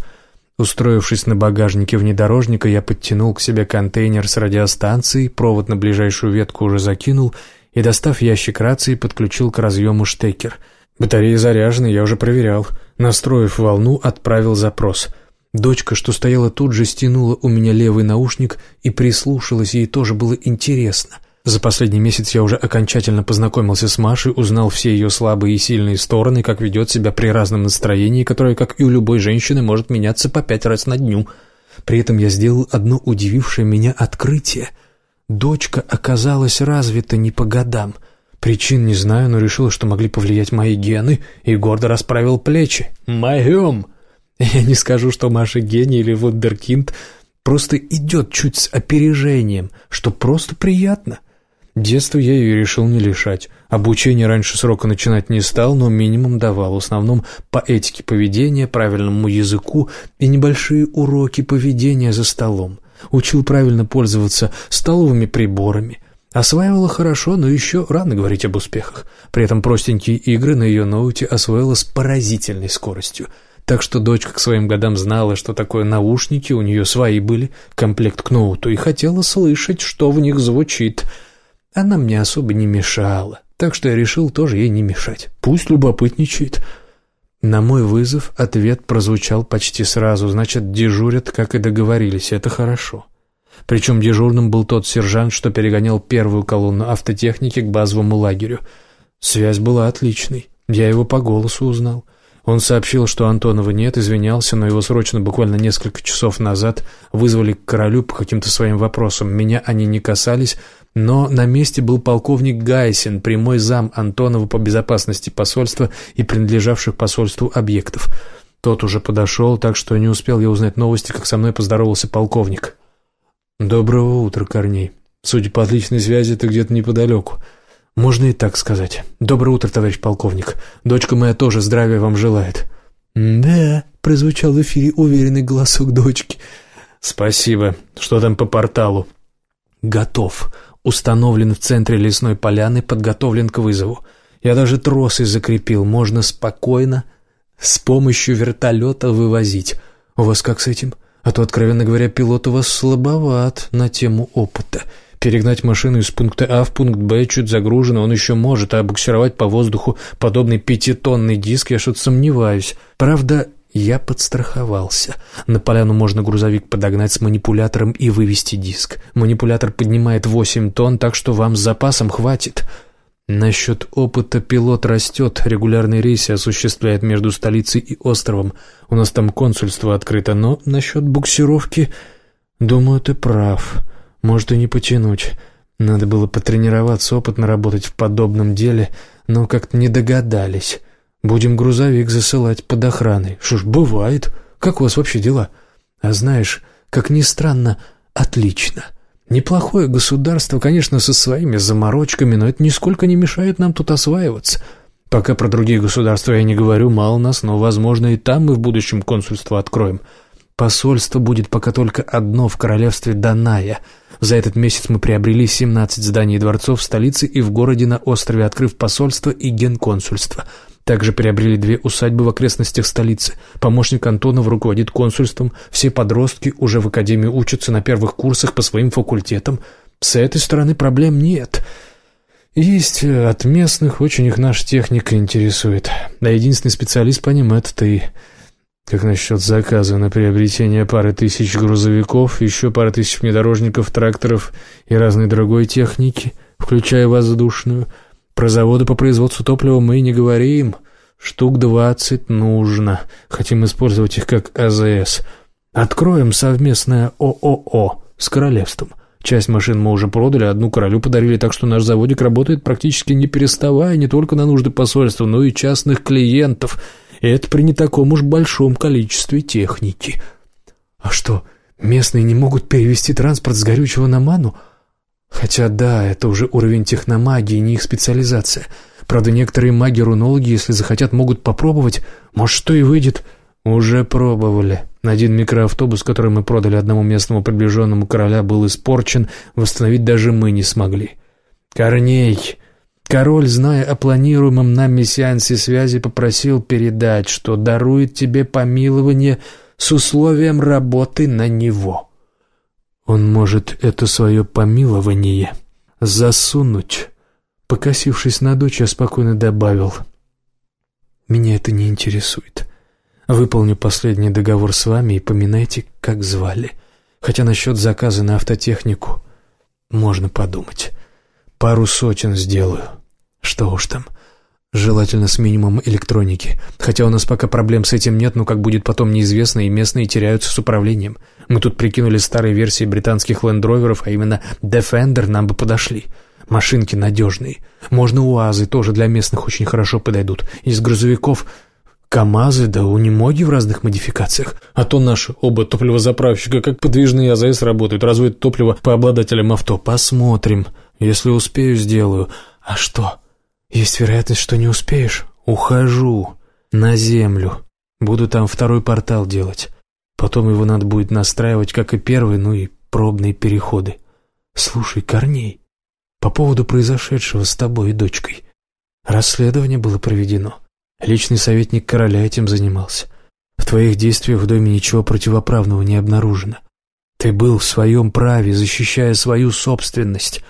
Устроившись на багажнике внедорожника, я подтянул к себе контейнер с радиостанцией, провод на ближайшую ветку уже закинул и, достав ящик рации, подключил к разъему штекер. Батарея заряжена, я уже проверял. Настроив волну, отправил запрос. Дочка, что стояла тут же, стянула у меня левый наушник и прислушалась, ей тоже было интересно. За последний месяц я уже окончательно познакомился с Машей, узнал все ее слабые и сильные стороны, как ведет себя при разном настроении, которое, как и у любой женщины, может меняться по пять раз на дню. При этом я сделал одно удивившее меня открытие. Дочка оказалась развита не по годам. Причин не знаю, но решил, что могли повлиять мои гены, и гордо расправил плечи. «Моем!» <laughs> Я не скажу, что Маша гений или вундеркинд, просто идет чуть с опережением, что просто приятно. Детство я ее решил не лишать. Обучение раньше срока начинать не стал, но минимум давал, в основном по этике поведения, правильному языку и небольшие уроки поведения за столом. Учил правильно пользоваться столовыми приборами. Осваивала хорошо, но еще рано говорить об успехах. При этом простенькие игры на ее ноуте освоила с поразительной скоростью. Так что дочка к своим годам знала, что такое наушники, у нее свои были, комплект к ноуту, и хотела слышать, что в них звучит. Она мне особо не мешала, так что я решил тоже ей не мешать. Пусть любопытничает. На мой вызов ответ прозвучал почти сразу, значит, дежурят, как и договорились, это хорошо. Причем дежурным был тот сержант, что перегонял первую колонну автотехники к базовому лагерю. Связь была отличной, я его по голосу узнал. Он сообщил, что Антонова нет, извинялся, но его срочно, буквально несколько часов назад, вызвали к королю по каким-то своим вопросам. Меня они не касались, но на месте был полковник Гайсин, прямой зам Антонова по безопасности посольства и принадлежавших посольству объектов. Тот уже подошел, так что не успел я узнать новости, как со мной поздоровался полковник. «Доброго утра, Корней. Судя по отличной связи, ты где-то неподалеку. Можно и так сказать. Доброе утро, товарищ полковник. Дочка моя тоже здравия вам желает». «Да», — прозвучал в эфире уверенный голосок дочки. «Спасибо. Что там по порталу?» «Готов. Установлен в центре лесной поляны, подготовлен к вызову. Я даже тросы закрепил. Можно спокойно с помощью вертолета вывозить. У вас как с этим?» А то, откровенно говоря, пилот у вас слабоват на тему опыта. Перегнать машину из пункта А в пункт Б чуть загружено он еще может, а буксировать по воздуху подобный пятитонный диск я что-то сомневаюсь. Правда, я подстраховался. На поляну можно грузовик подогнать с манипулятором и вывести диск. Манипулятор поднимает 8 тонн, так что вам с запасом хватит. Насчет опыта пилот растет, регулярные рейсы осуществляет между столицей и островом. У нас там консульство открыто, но насчет буксировки... Думаю, ты прав. Может и не потянуть. Надо было потренироваться, опытно работать в подобном деле, но как-то не догадались. Будем грузовик засылать под охраной. Что ж, бывает. Как у вас вообще дела? А знаешь, как ни странно, отлично. Неплохое государство, конечно, со своими заморочками, но это нисколько не мешает нам тут осваиваться. Пока про другие государства я не говорю, мало нас, но, возможно, и там мы в будущем консульство откроем. Посольство будет пока только одно в королевстве Даная. За этот месяц мы приобрели 17 зданий и дворцов в столице и в городе на острове, открыв посольство и генконсульство – также приобрели две усадьбы в окрестностях столицы. Помощник Антонов руководит консульством. Все подростки уже в академии учатся на первых курсах по своим факультетам. С этой стороны проблем нет. Есть э, от местных, очень их наша техника интересует. А единственный специалист по ним — это ты. Как насчет заказа на приобретение пары тысяч грузовиков, еще пары тысяч внедорожников, тракторов и разной другой техники, включая воздушную — про заводы по производству топлива мы не говорим. Штук двадцать нужно. Хотим использовать их как АЗС. Откроем совместное ООО с королевством. Часть машин мы уже продали, одну королю подарили, так что наш заводик работает практически не переставая не только на нужды посольства, но и частных клиентов. Это при не таком уж большом количестве техники. А что, местные не могут перевести транспорт с горючего на ману? Хотя да, это уже уровень техномагии, не их специализация. Правда, некоторые маги-рунологи, если захотят, могут попробовать. Может, что и выйдет. Уже пробовали. Один микроавтобус, который мы продали одному местному приближенному короля, был испорчен, восстановить даже мы не смогли. Корней, король, зная о планируемом нами сеансе связи, попросил передать, что дарует тебе помилование с условием работы на него. Он может это свое помилование засунуть. Покосившись на дочь, я спокойно добавил. «Меня это не интересует. Выполню последний договор с вами и поминайте, как звали. Хотя насчет заказа на автотехнику можно подумать. Пару сотен сделаю. Что уж там». Желательно с минимумом электроники. Хотя у нас пока проблем с этим нет, но как будет потом неизвестно, и местные теряются с управлением. Мы тут прикинули старые версии британских лендроверов, а именно Defender нам бы подошли. Машинки надежные. Можно УАЗы, тоже для местных очень хорошо подойдут. Из грузовиков КАМАЗы, да у немоги в разных модификациях. А то наши оба топливозаправщика как подвижные АЗС работают, разводят топливо по обладателям авто. Посмотрим. Если успею, сделаю. А что? «Есть вероятность, что не успеешь?» «Ухожу. На землю. Буду там второй портал делать. Потом его надо будет настраивать, как и первый, ну и пробные переходы. Слушай, Корней, по поводу произошедшего с тобой и дочкой. Расследование было проведено. Личный советник короля этим занимался. В твоих действиях в доме ничего противоправного не обнаружено. Ты был в своем праве, защищая свою собственность.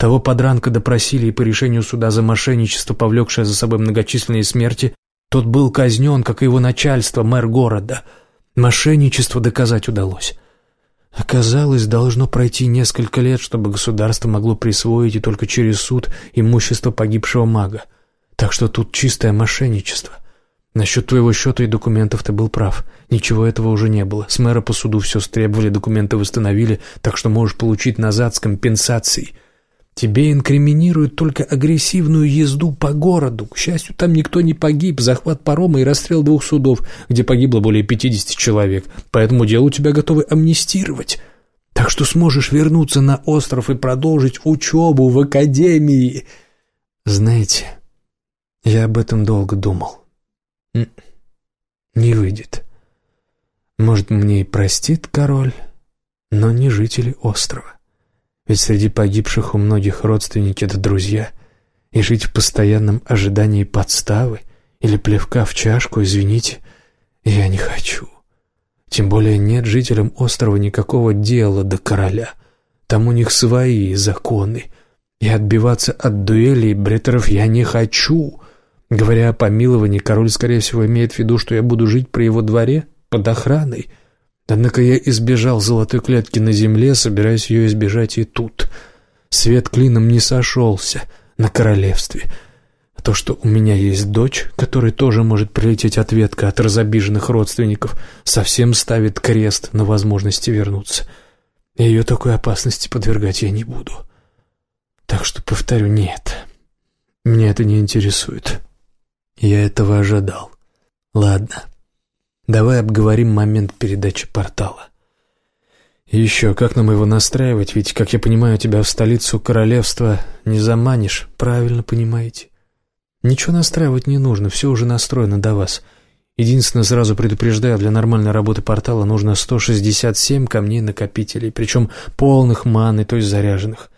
Того подранка допросили и по решению суда за мошенничество, повлекшее за собой многочисленные смерти, тот был казнен, как и его начальство, мэр города. Мошенничество доказать удалось. Оказалось, должно пройти несколько лет, чтобы государство могло присвоить и только через суд имущество погибшего мага. Так что тут чистое мошенничество. Насчет твоего счета и документов ты был прав. Ничего этого уже не было. С мэра по суду все стребовали, документы восстановили, так что можешь получить назад с компенсацией. Тебе инкриминируют только агрессивную езду по городу. К счастью, там никто не погиб. Захват парома и расстрел двух судов, где погибло более 50 человек. Поэтому дело тебя готовы амнистировать. Так что сможешь вернуться на остров и продолжить учебу в академии. Знаете, я об этом долго думал. Не выйдет. Может, мне и простит король, но не жители острова. Ведь среди погибших у многих родственники да друзья, и жить в постоянном ожидании подставы или плевка в чашку, извините, я не хочу. Тем более нет жителям острова никакого дела до короля. Там у них свои законы. И отбиваться от дуэлей бреттеров я не хочу. Говоря о помиловании, король, скорее всего, имеет в виду, что я буду жить при его дворе под охраной. Однако я избежал золотой клетки на земле, собираюсь ее избежать и тут. Свет клином не сошелся на королевстве. А то, что у меня есть дочь, которой тоже может прилететь ответка от разобиженных родственников, совсем ставит крест на возможности вернуться. Ее такой опасности подвергать я не буду. Так что, повторю, нет. Меня это не интересует. Я этого ожидал. Ладно, давай обговорим момент передачи портала. И еще, как нам его настраивать? Ведь, как я понимаю, тебя в столицу королевства не заманишь. Правильно понимаете? Ничего настраивать не нужно, все уже настроено до вас. Единственное, сразу предупреждаю, для нормальной работы портала нужно 167 камней-накопителей, причем полных маны, то есть заряженных.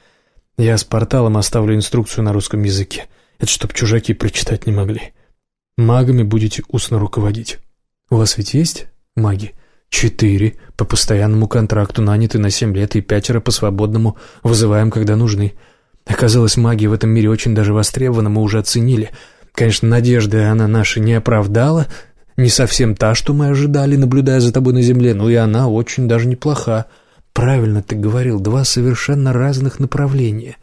Я с порталом оставлю инструкцию на русском языке. Это чтоб чужаки прочитать не могли. Магами будете устно руководить. У вас ведь есть маги? Четыре по постоянному контракту наняты на семь лет и пятеро по свободному вызываем, когда нужны. Оказалось, магия в этом мире очень даже востребована, мы уже оценили. Конечно, надежды она наши не оправдала, не совсем та, что мы ожидали, наблюдая за тобой на земле, но и она очень даже неплоха. Правильно ты говорил, два совершенно разных направления.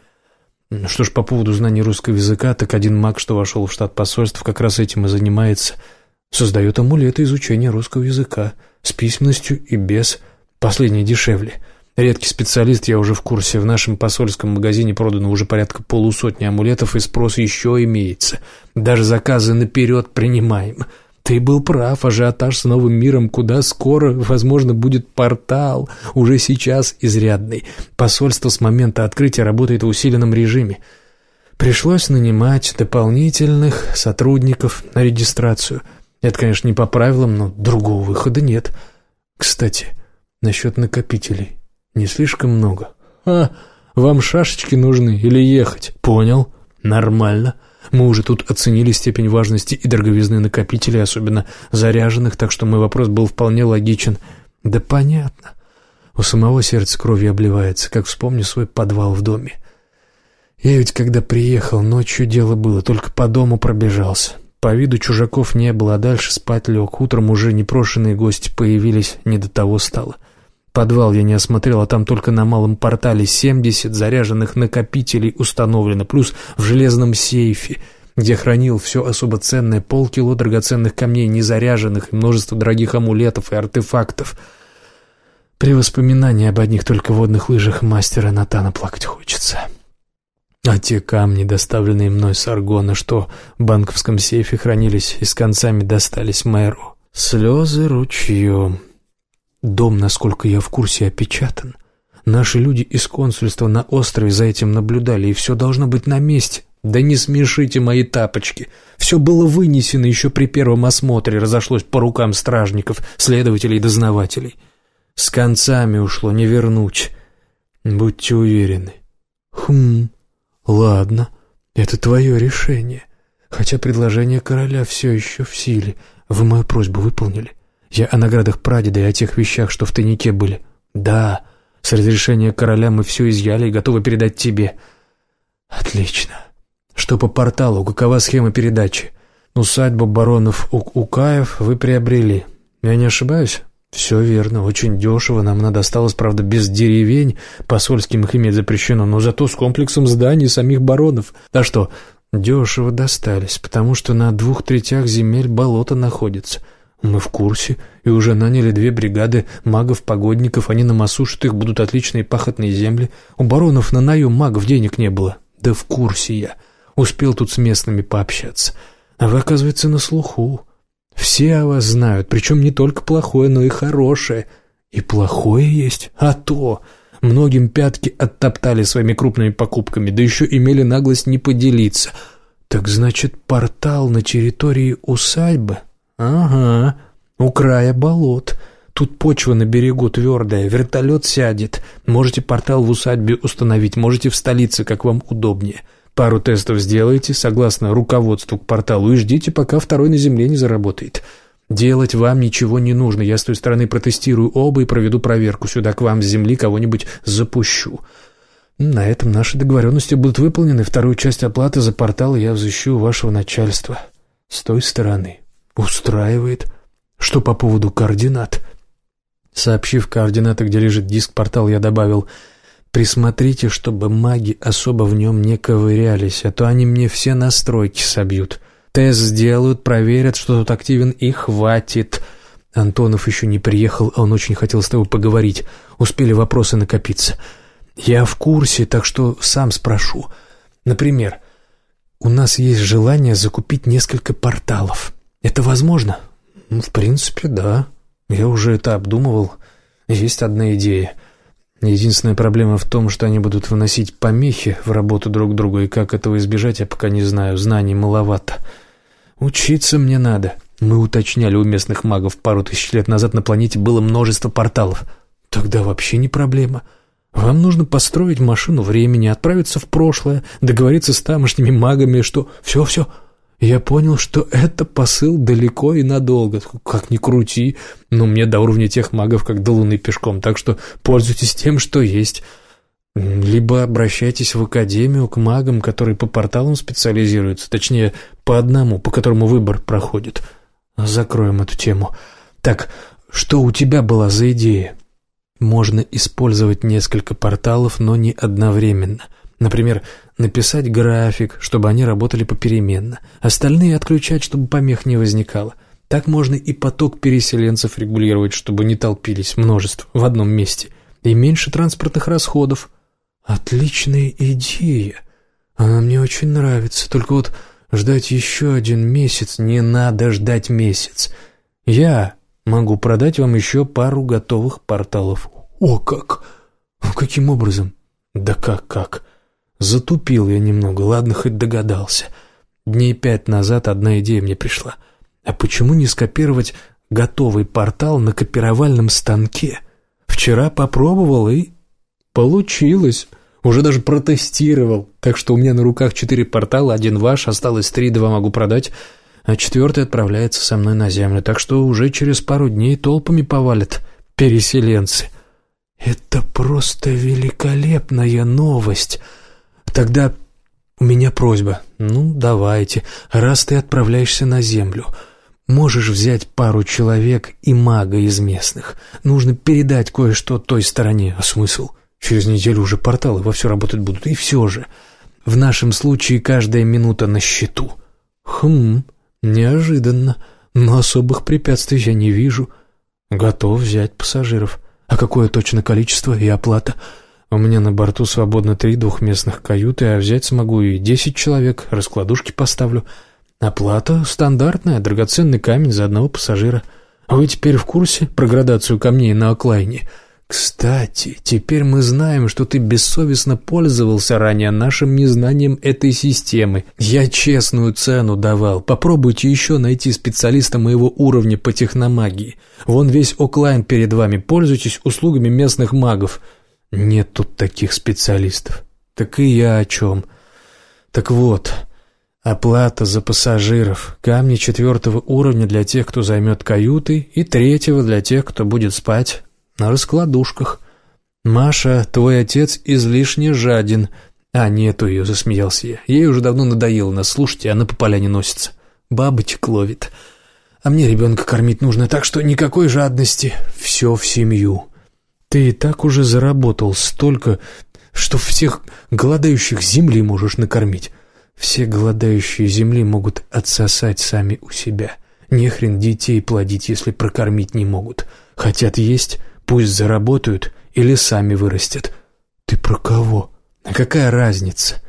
Что ж, по поводу знаний русского языка, так один маг, что вошел в штат посольств, как раз этим и занимается. Создает амулеты изучения русского языка. С письменностью и без. Последний дешевле. Редкий специалист, я уже в курсе. В нашем посольском магазине продано уже порядка полусотни амулетов, и спрос еще имеется. Даже заказы наперед принимаем. Ты был прав, ажиотаж с новым миром куда скоро, возможно, будет портал, уже сейчас изрядный. Посольство с момента открытия работает в усиленном режиме. Пришлось нанимать дополнительных сотрудников на регистрацию. Это, конечно, не по правилам, но другого выхода нет. Кстати, насчет накопителей. Не слишком много. А, вам шашечки нужны или ехать? Понял. Нормально. Мы уже тут оценили степень важности и дороговизны накопителей, особенно заряженных, так что мой вопрос был вполне логичен. Да понятно. У самого сердце кровью обливается, как вспомню свой подвал в доме. Я ведь когда приехал, ночью дело было, только по дому пробежался. По виду чужаков не было, а дальше спать лег. Утром уже непрошенные гости появились, не до того стало. — Подвал я не осмотрел, а там только на малом портале 70 заряженных накопителей установлено, плюс в железном сейфе, где хранил все особо ценное, полкило драгоценных камней незаряженных и множество дорогих амулетов и артефактов. При воспоминании об одних только водных лыжах мастера Натана плакать хочется. А те камни, доставленные мной с Аргона, что в банковском сейфе хранились и с концами достались мэру. Слезы ручьем. Дом, насколько я в курсе, опечатан. Наши люди из консульства на острове за этим наблюдали, и все должно быть на месте. Да не смешите мои тапочки. Все было вынесено еще при первом осмотре, разошлось по рукам стражников, следователей и дознавателей. С концами ушло, не вернуть. Будьте уверены. Хм, ладно, это твое решение. Хотя предложение короля все еще в силе. Вы мою просьбу выполнили? Я о наградах прадеда и о тех вещах, что в тайнике были. Да, с разрешения короля мы все изъяли и готовы передать тебе. Отлично. Что по порталу, какова схема передачи? Усадьбу баронов Укаев вы приобрели. Я не ошибаюсь? «Все верно, очень дешево, нам она досталась, правда, без деревень, посольским их иметь запрещено, но зато с комплексом зданий самих баронов. А что, дешево достались, потому что на двух третях земель болото находится. Мы в курсе, и уже наняли две бригады магов-погодников, они нам осушат их, будут отличные пахотные земли. У баронов на наем магов денег не было. Да в курсе я. Успел тут с местными пообщаться. А вы, оказывается, на слуху». Все о вас знают, причем не только плохое, но и хорошее. И плохое есть, а то... Многим пятки оттоптали своими крупными покупками, да еще имели наглость не поделиться. Так значит, портал на территории усадьбы? Ага, у края болот. Тут почва на берегу твердая, вертолет сядет. Можете портал в усадьбе установить, можете в столице, как вам удобнее. Пару тестов сделайте, согласно руководству к порталу, и ждите, пока второй на земле не заработает. Делать вам ничего не нужно. Я с той стороны протестирую оба и проведу проверку. Сюда к вам с земли кого-нибудь запущу. На этом наши договоренности будут выполнены. Вторую часть оплаты за портал я взыщу у вашего начальства. С той стороны. Устраивает. Что по поводу координат? Сообщив координаты, где лежит диск портал, я добавил Присмотрите, чтобы маги особо в нем не ковырялись, а то они мне все настройки собьют. Тест сделают, проверят, что тут активен, и хватит. Антонов еще не приехал, а он очень хотел с тобой поговорить. Успели вопросы накопиться. Я в курсе, так что сам спрошу. Например, у нас есть желание закупить несколько порталов. Это возможно? Ну, в принципе, да. Я уже это обдумывал. Есть одна идея — Единственная проблема в том, что они будут выносить помехи в работу друг друга, и как этого избежать, я пока не знаю, знаний маловато. Учиться мне надо. Мы уточняли у местных магов пару тысяч лет назад на планете было множество порталов. Тогда вообще не проблема. Вам нужно построить машину времени, отправиться в прошлое, договориться с тамошними магами, что все-все, я понял, что это посыл далеко и надолго. Как ни крути, но мне до уровня тех магов, как до луны пешком, так что пользуйтесь тем, что есть. Либо обращайтесь в академию к магам, которые по порталам специализируются, точнее, по одному, по которому выбор проходит. Закроем эту тему. Так, что у тебя была за идея? Можно использовать несколько порталов, но не одновременно – Например, написать график, чтобы они работали попеременно, остальные отключать, чтобы помех не возникало. Так можно и поток переселенцев регулировать, чтобы не толпились множество в одном месте, и меньше транспортных расходов. Отличная идея. Она мне очень нравится, только вот ждать еще один месяц не надо ждать месяц. Я могу продать вам еще пару готовых порталов. О, как! Каким образом? Да как-как? Затупил я немного, ладно, хоть догадался. Дней пять назад одна идея мне пришла. А почему не скопировать готовый портал на копировальном станке? Вчера попробовал и... Получилось. Уже даже протестировал. Так что у меня на руках четыре портала, один ваш, осталось три, два могу продать, а четвертый отправляется со мной на землю. Так что уже через пару дней толпами повалят переселенцы. Это просто великолепная новость. Тогда у меня просьба. Ну, давайте, раз ты отправляешься на землю, можешь взять пару человек и мага из местных. Нужно передать кое-что той стороне. А смысл? Через неделю уже порталы во все работать будут. И все же. В нашем случае каждая минута на счету. Хм, неожиданно. Но особых препятствий я не вижу. Готов взять пассажиров. А какое точно количество и оплата – у меня на борту свободно три двухместных каюты, а взять смогу и десять человек, раскладушки поставлю. Оплата стандартная, драгоценный камень за одного пассажира. Вы теперь в курсе про градацию камней на оклайне? Кстати, теперь мы знаем, что ты бессовестно пользовался ранее нашим незнанием этой системы. Я честную цену давал. Попробуйте еще найти специалиста моего уровня по техномагии. Вон весь оклайн перед вами. Пользуйтесь услугами местных магов». Нет тут таких специалистов. Так и я о чем. Так вот, Оплата за пассажиров. Камни четвертого уровня для тех, кто займет каюты, и третьего для тех, кто будет спать на раскладушках. Маша, твой отец излишне жаден. А, нету ее, засмеялся я. Ей уже давно надоело нас слушать, и она по поляне носится. Бабочек ловит. А мне ребенка кормить нужно, так что никакой жадности. Все в семью. Ты и так уже заработал столько, что всех голодающих земли можешь накормить. Все голодающие земли могут отсосать сами у себя. Нехрен детей плодить, если прокормить не могут. Хотят есть, пусть заработают или сами вырастят. Ты про кого? А какая разница?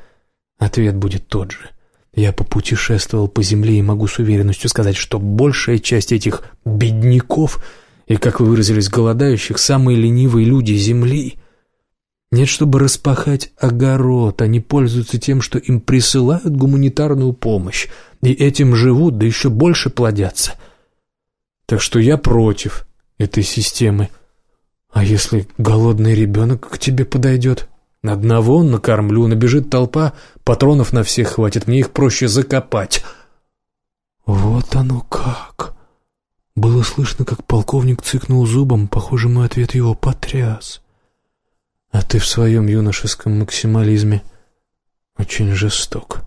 Ответ будет тот же. Я попутешествовал по земле и могу с уверенностью сказать, что большая часть этих бедняков и, как вы выразились, голодающих, самые ленивые люди земли — нет, чтобы распахать огород, они пользуются тем, что им присылают гуманитарную помощь, и этим живут, да еще больше плодятся. Так что я против этой системы. А если голодный ребенок к тебе подойдет? Одного накормлю, набежит толпа, патронов на всех хватит, мне их проще закопать. Вот оно как. Было слышно, как полковник цыкнул зубом, похоже, мой ответ его потряс. А ты в своем юношеском максимализме очень жесток.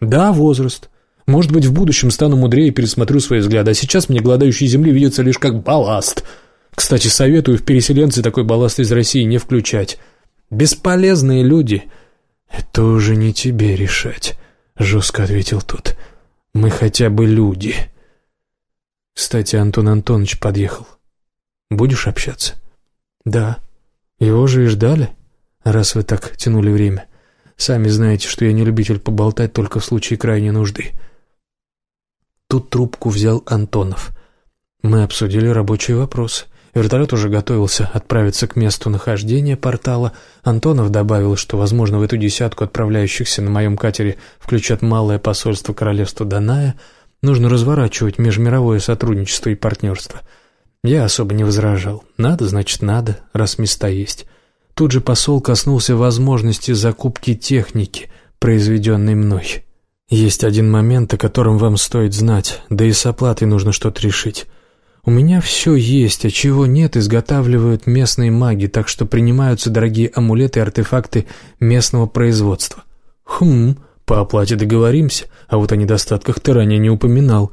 Да, возраст. Может быть, в будущем стану мудрее и пересмотрю свои взгляды, а сейчас мне голодающие земли видятся лишь как балласт. Кстати, советую в переселенцы такой балласт из России не включать. Бесполезные люди. Это уже не тебе решать, жестко ответил тот. Мы хотя бы люди. Кстати, Антон Антонович подъехал. Будешь общаться? Да. Его же и ждали, раз вы так тянули время. Сами знаете, что я не любитель поболтать только в случае крайней нужды. Тут трубку взял Антонов. Мы обсудили рабочие вопросы. Вертолет уже готовился отправиться к месту нахождения портала. Антонов добавил, что, возможно, в эту десятку отправляющихся на моем катере включат малое посольство королевства Даная. Нужно разворачивать межмировое сотрудничество и партнерство – я особо не возражал. Надо, значит, надо, раз места есть. Тут же посол коснулся возможности закупки техники, произведенной мной. Есть один момент, о котором вам стоит знать, да и с оплатой нужно что-то решить. У меня все есть, а чего нет, изготавливают местные маги, так что принимаются дорогие амулеты и артефакты местного производства. Хм, по оплате договоримся, а вот о недостатках ты ранее не упоминал.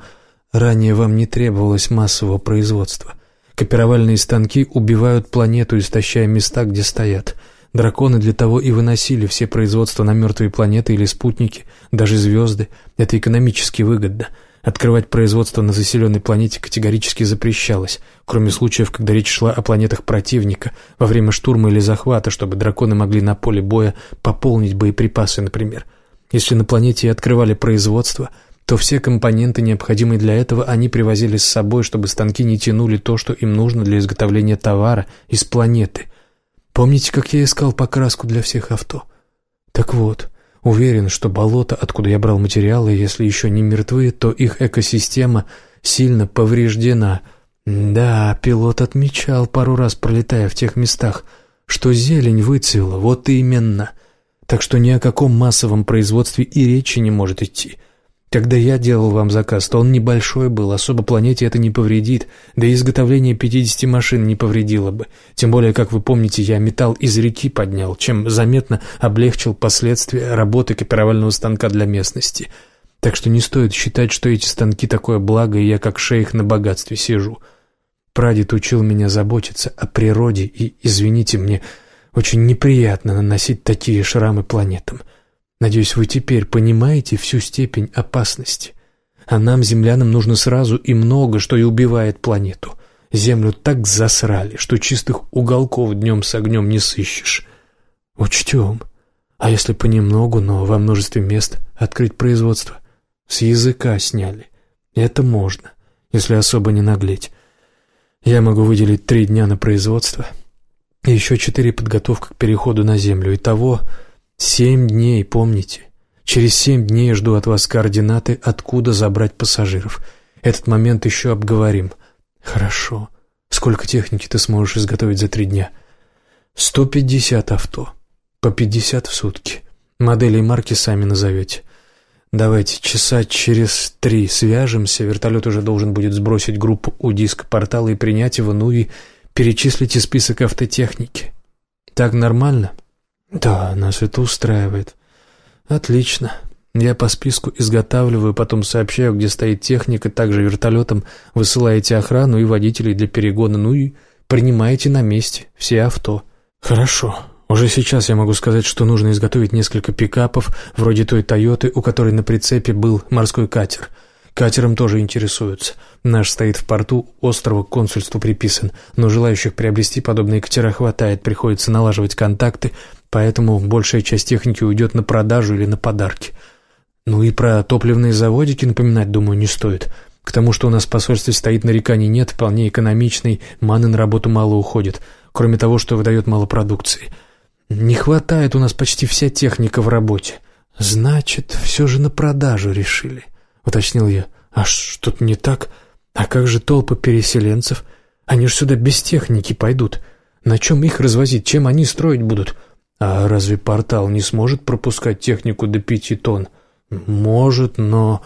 Ранее вам не требовалось массового производства. Копировальные станки убивают планету, истощая места, где стоят. Драконы для того и выносили все производства на мертвые планеты или спутники, даже звезды. Это экономически выгодно. Открывать производство на заселенной планете категорически запрещалось, кроме случаев, когда речь шла о планетах противника, во время штурма или захвата, чтобы драконы могли на поле боя пополнить боеприпасы, например. Если на планете и открывали производство – то все компоненты, необходимые для этого, они привозили с собой, чтобы станки не тянули то, что им нужно для изготовления товара из планеты. Помните, как я искал покраску для всех авто? Так вот, уверен, что болото, откуда я брал материалы, если еще не мертвы, то их экосистема сильно повреждена. Да, пилот отмечал пару раз, пролетая в тех местах, что зелень выцвела, вот именно. Так что ни о каком массовом производстве и речи не может идти. Когда я делал вам заказ, то он небольшой был, особо планете это не повредит, да и изготовление 50 машин не повредило бы. Тем более, как вы помните, я металл из реки поднял, чем заметно облегчил последствия работы копировального станка для местности. Так что не стоит считать, что эти станки такое благо, и я как шейх на богатстве сижу. Прадед учил меня заботиться о природе, и, извините мне, очень неприятно наносить такие шрамы планетам. Надеюсь, вы теперь понимаете всю степень опасности. А нам, землянам, нужно сразу и много, что и убивает планету. Землю так засрали, что чистых уголков днем с огнем не сыщешь. Учтем. А если понемногу, но во множестве мест открыть производство? С языка сняли. Это можно, если особо не наглеть. Я могу выделить три дня на производство и еще четыре подготовка к переходу на Землю. Итого Семь дней, помните? Через семь дней жду от вас координаты, откуда забрать пассажиров. Этот момент еще обговорим. Хорошо. Сколько техники ты сможешь изготовить за три дня? Сто пятьдесят авто. По пятьдесят в сутки. Модели и марки сами назовете. Давайте часа через три свяжемся, вертолет уже должен будет сбросить группу у диска портала и принять его, ну и перечислите список автотехники. Так нормально? Да, нас это устраивает. Отлично. Я по списку изготавливаю, потом сообщаю, где стоит техника, также вертолетом высылаете охрану и водителей для перегона, ну и принимаете на месте все авто. Хорошо. Уже сейчас я могу сказать, что нужно изготовить несколько пикапов, вроде той «Тойоты», у которой на прицепе был морской катер. Катером тоже интересуются. Наш стоит в порту, острова к консульству приписан, но желающих приобрести подобные катера хватает, приходится налаживать контакты, поэтому большая часть техники уйдет на продажу или на подарки. Ну и про топливные заводики напоминать, думаю, не стоит. К тому, что у нас в посольстве стоит нареканий нет, вполне экономичный, маны на работу мало уходит, кроме того, что выдает мало продукции. Не хватает у нас почти вся техника в работе. Значит, все же на продажу решили, уточнил я. А что-то не так? А как же толпы переселенцев? Они ж сюда без техники пойдут. На чем их развозить? Чем они строить будут? А разве портал не сможет пропускать технику до пяти тонн? Может, но...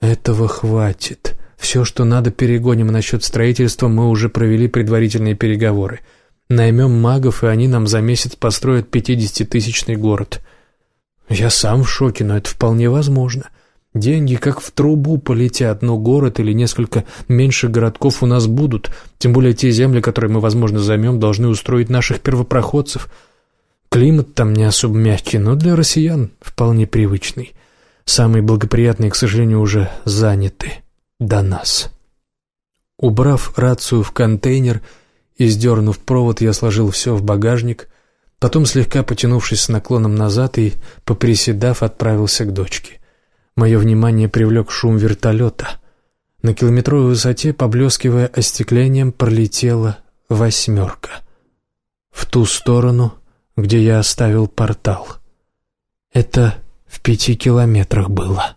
Этого хватит. Все, что надо, перегоним насчет строительства, мы уже провели предварительные переговоры. Наймем магов, и они нам за месяц построят пятидесятитысячный город. Я сам в шоке, но это вполне возможно. Деньги как в трубу полетят, но город или несколько меньших городков у нас будут. Тем более те земли, которые мы, возможно, займем, должны устроить наших первопроходцев. Климат там не особо мягкий, но для россиян вполне привычный. Самые благоприятные, к сожалению, уже заняты до нас. Убрав рацию в контейнер, и, сдернув провод, я сложил все в багажник, потом, слегка потянувшись с наклоном назад и, поприседав, отправился к дочке. Мое внимание привлек шум вертолета. На километровой высоте, поблескивая остеклением, пролетела восьмерка. В ту сторону, где я оставил портал. Это в пяти километрах было.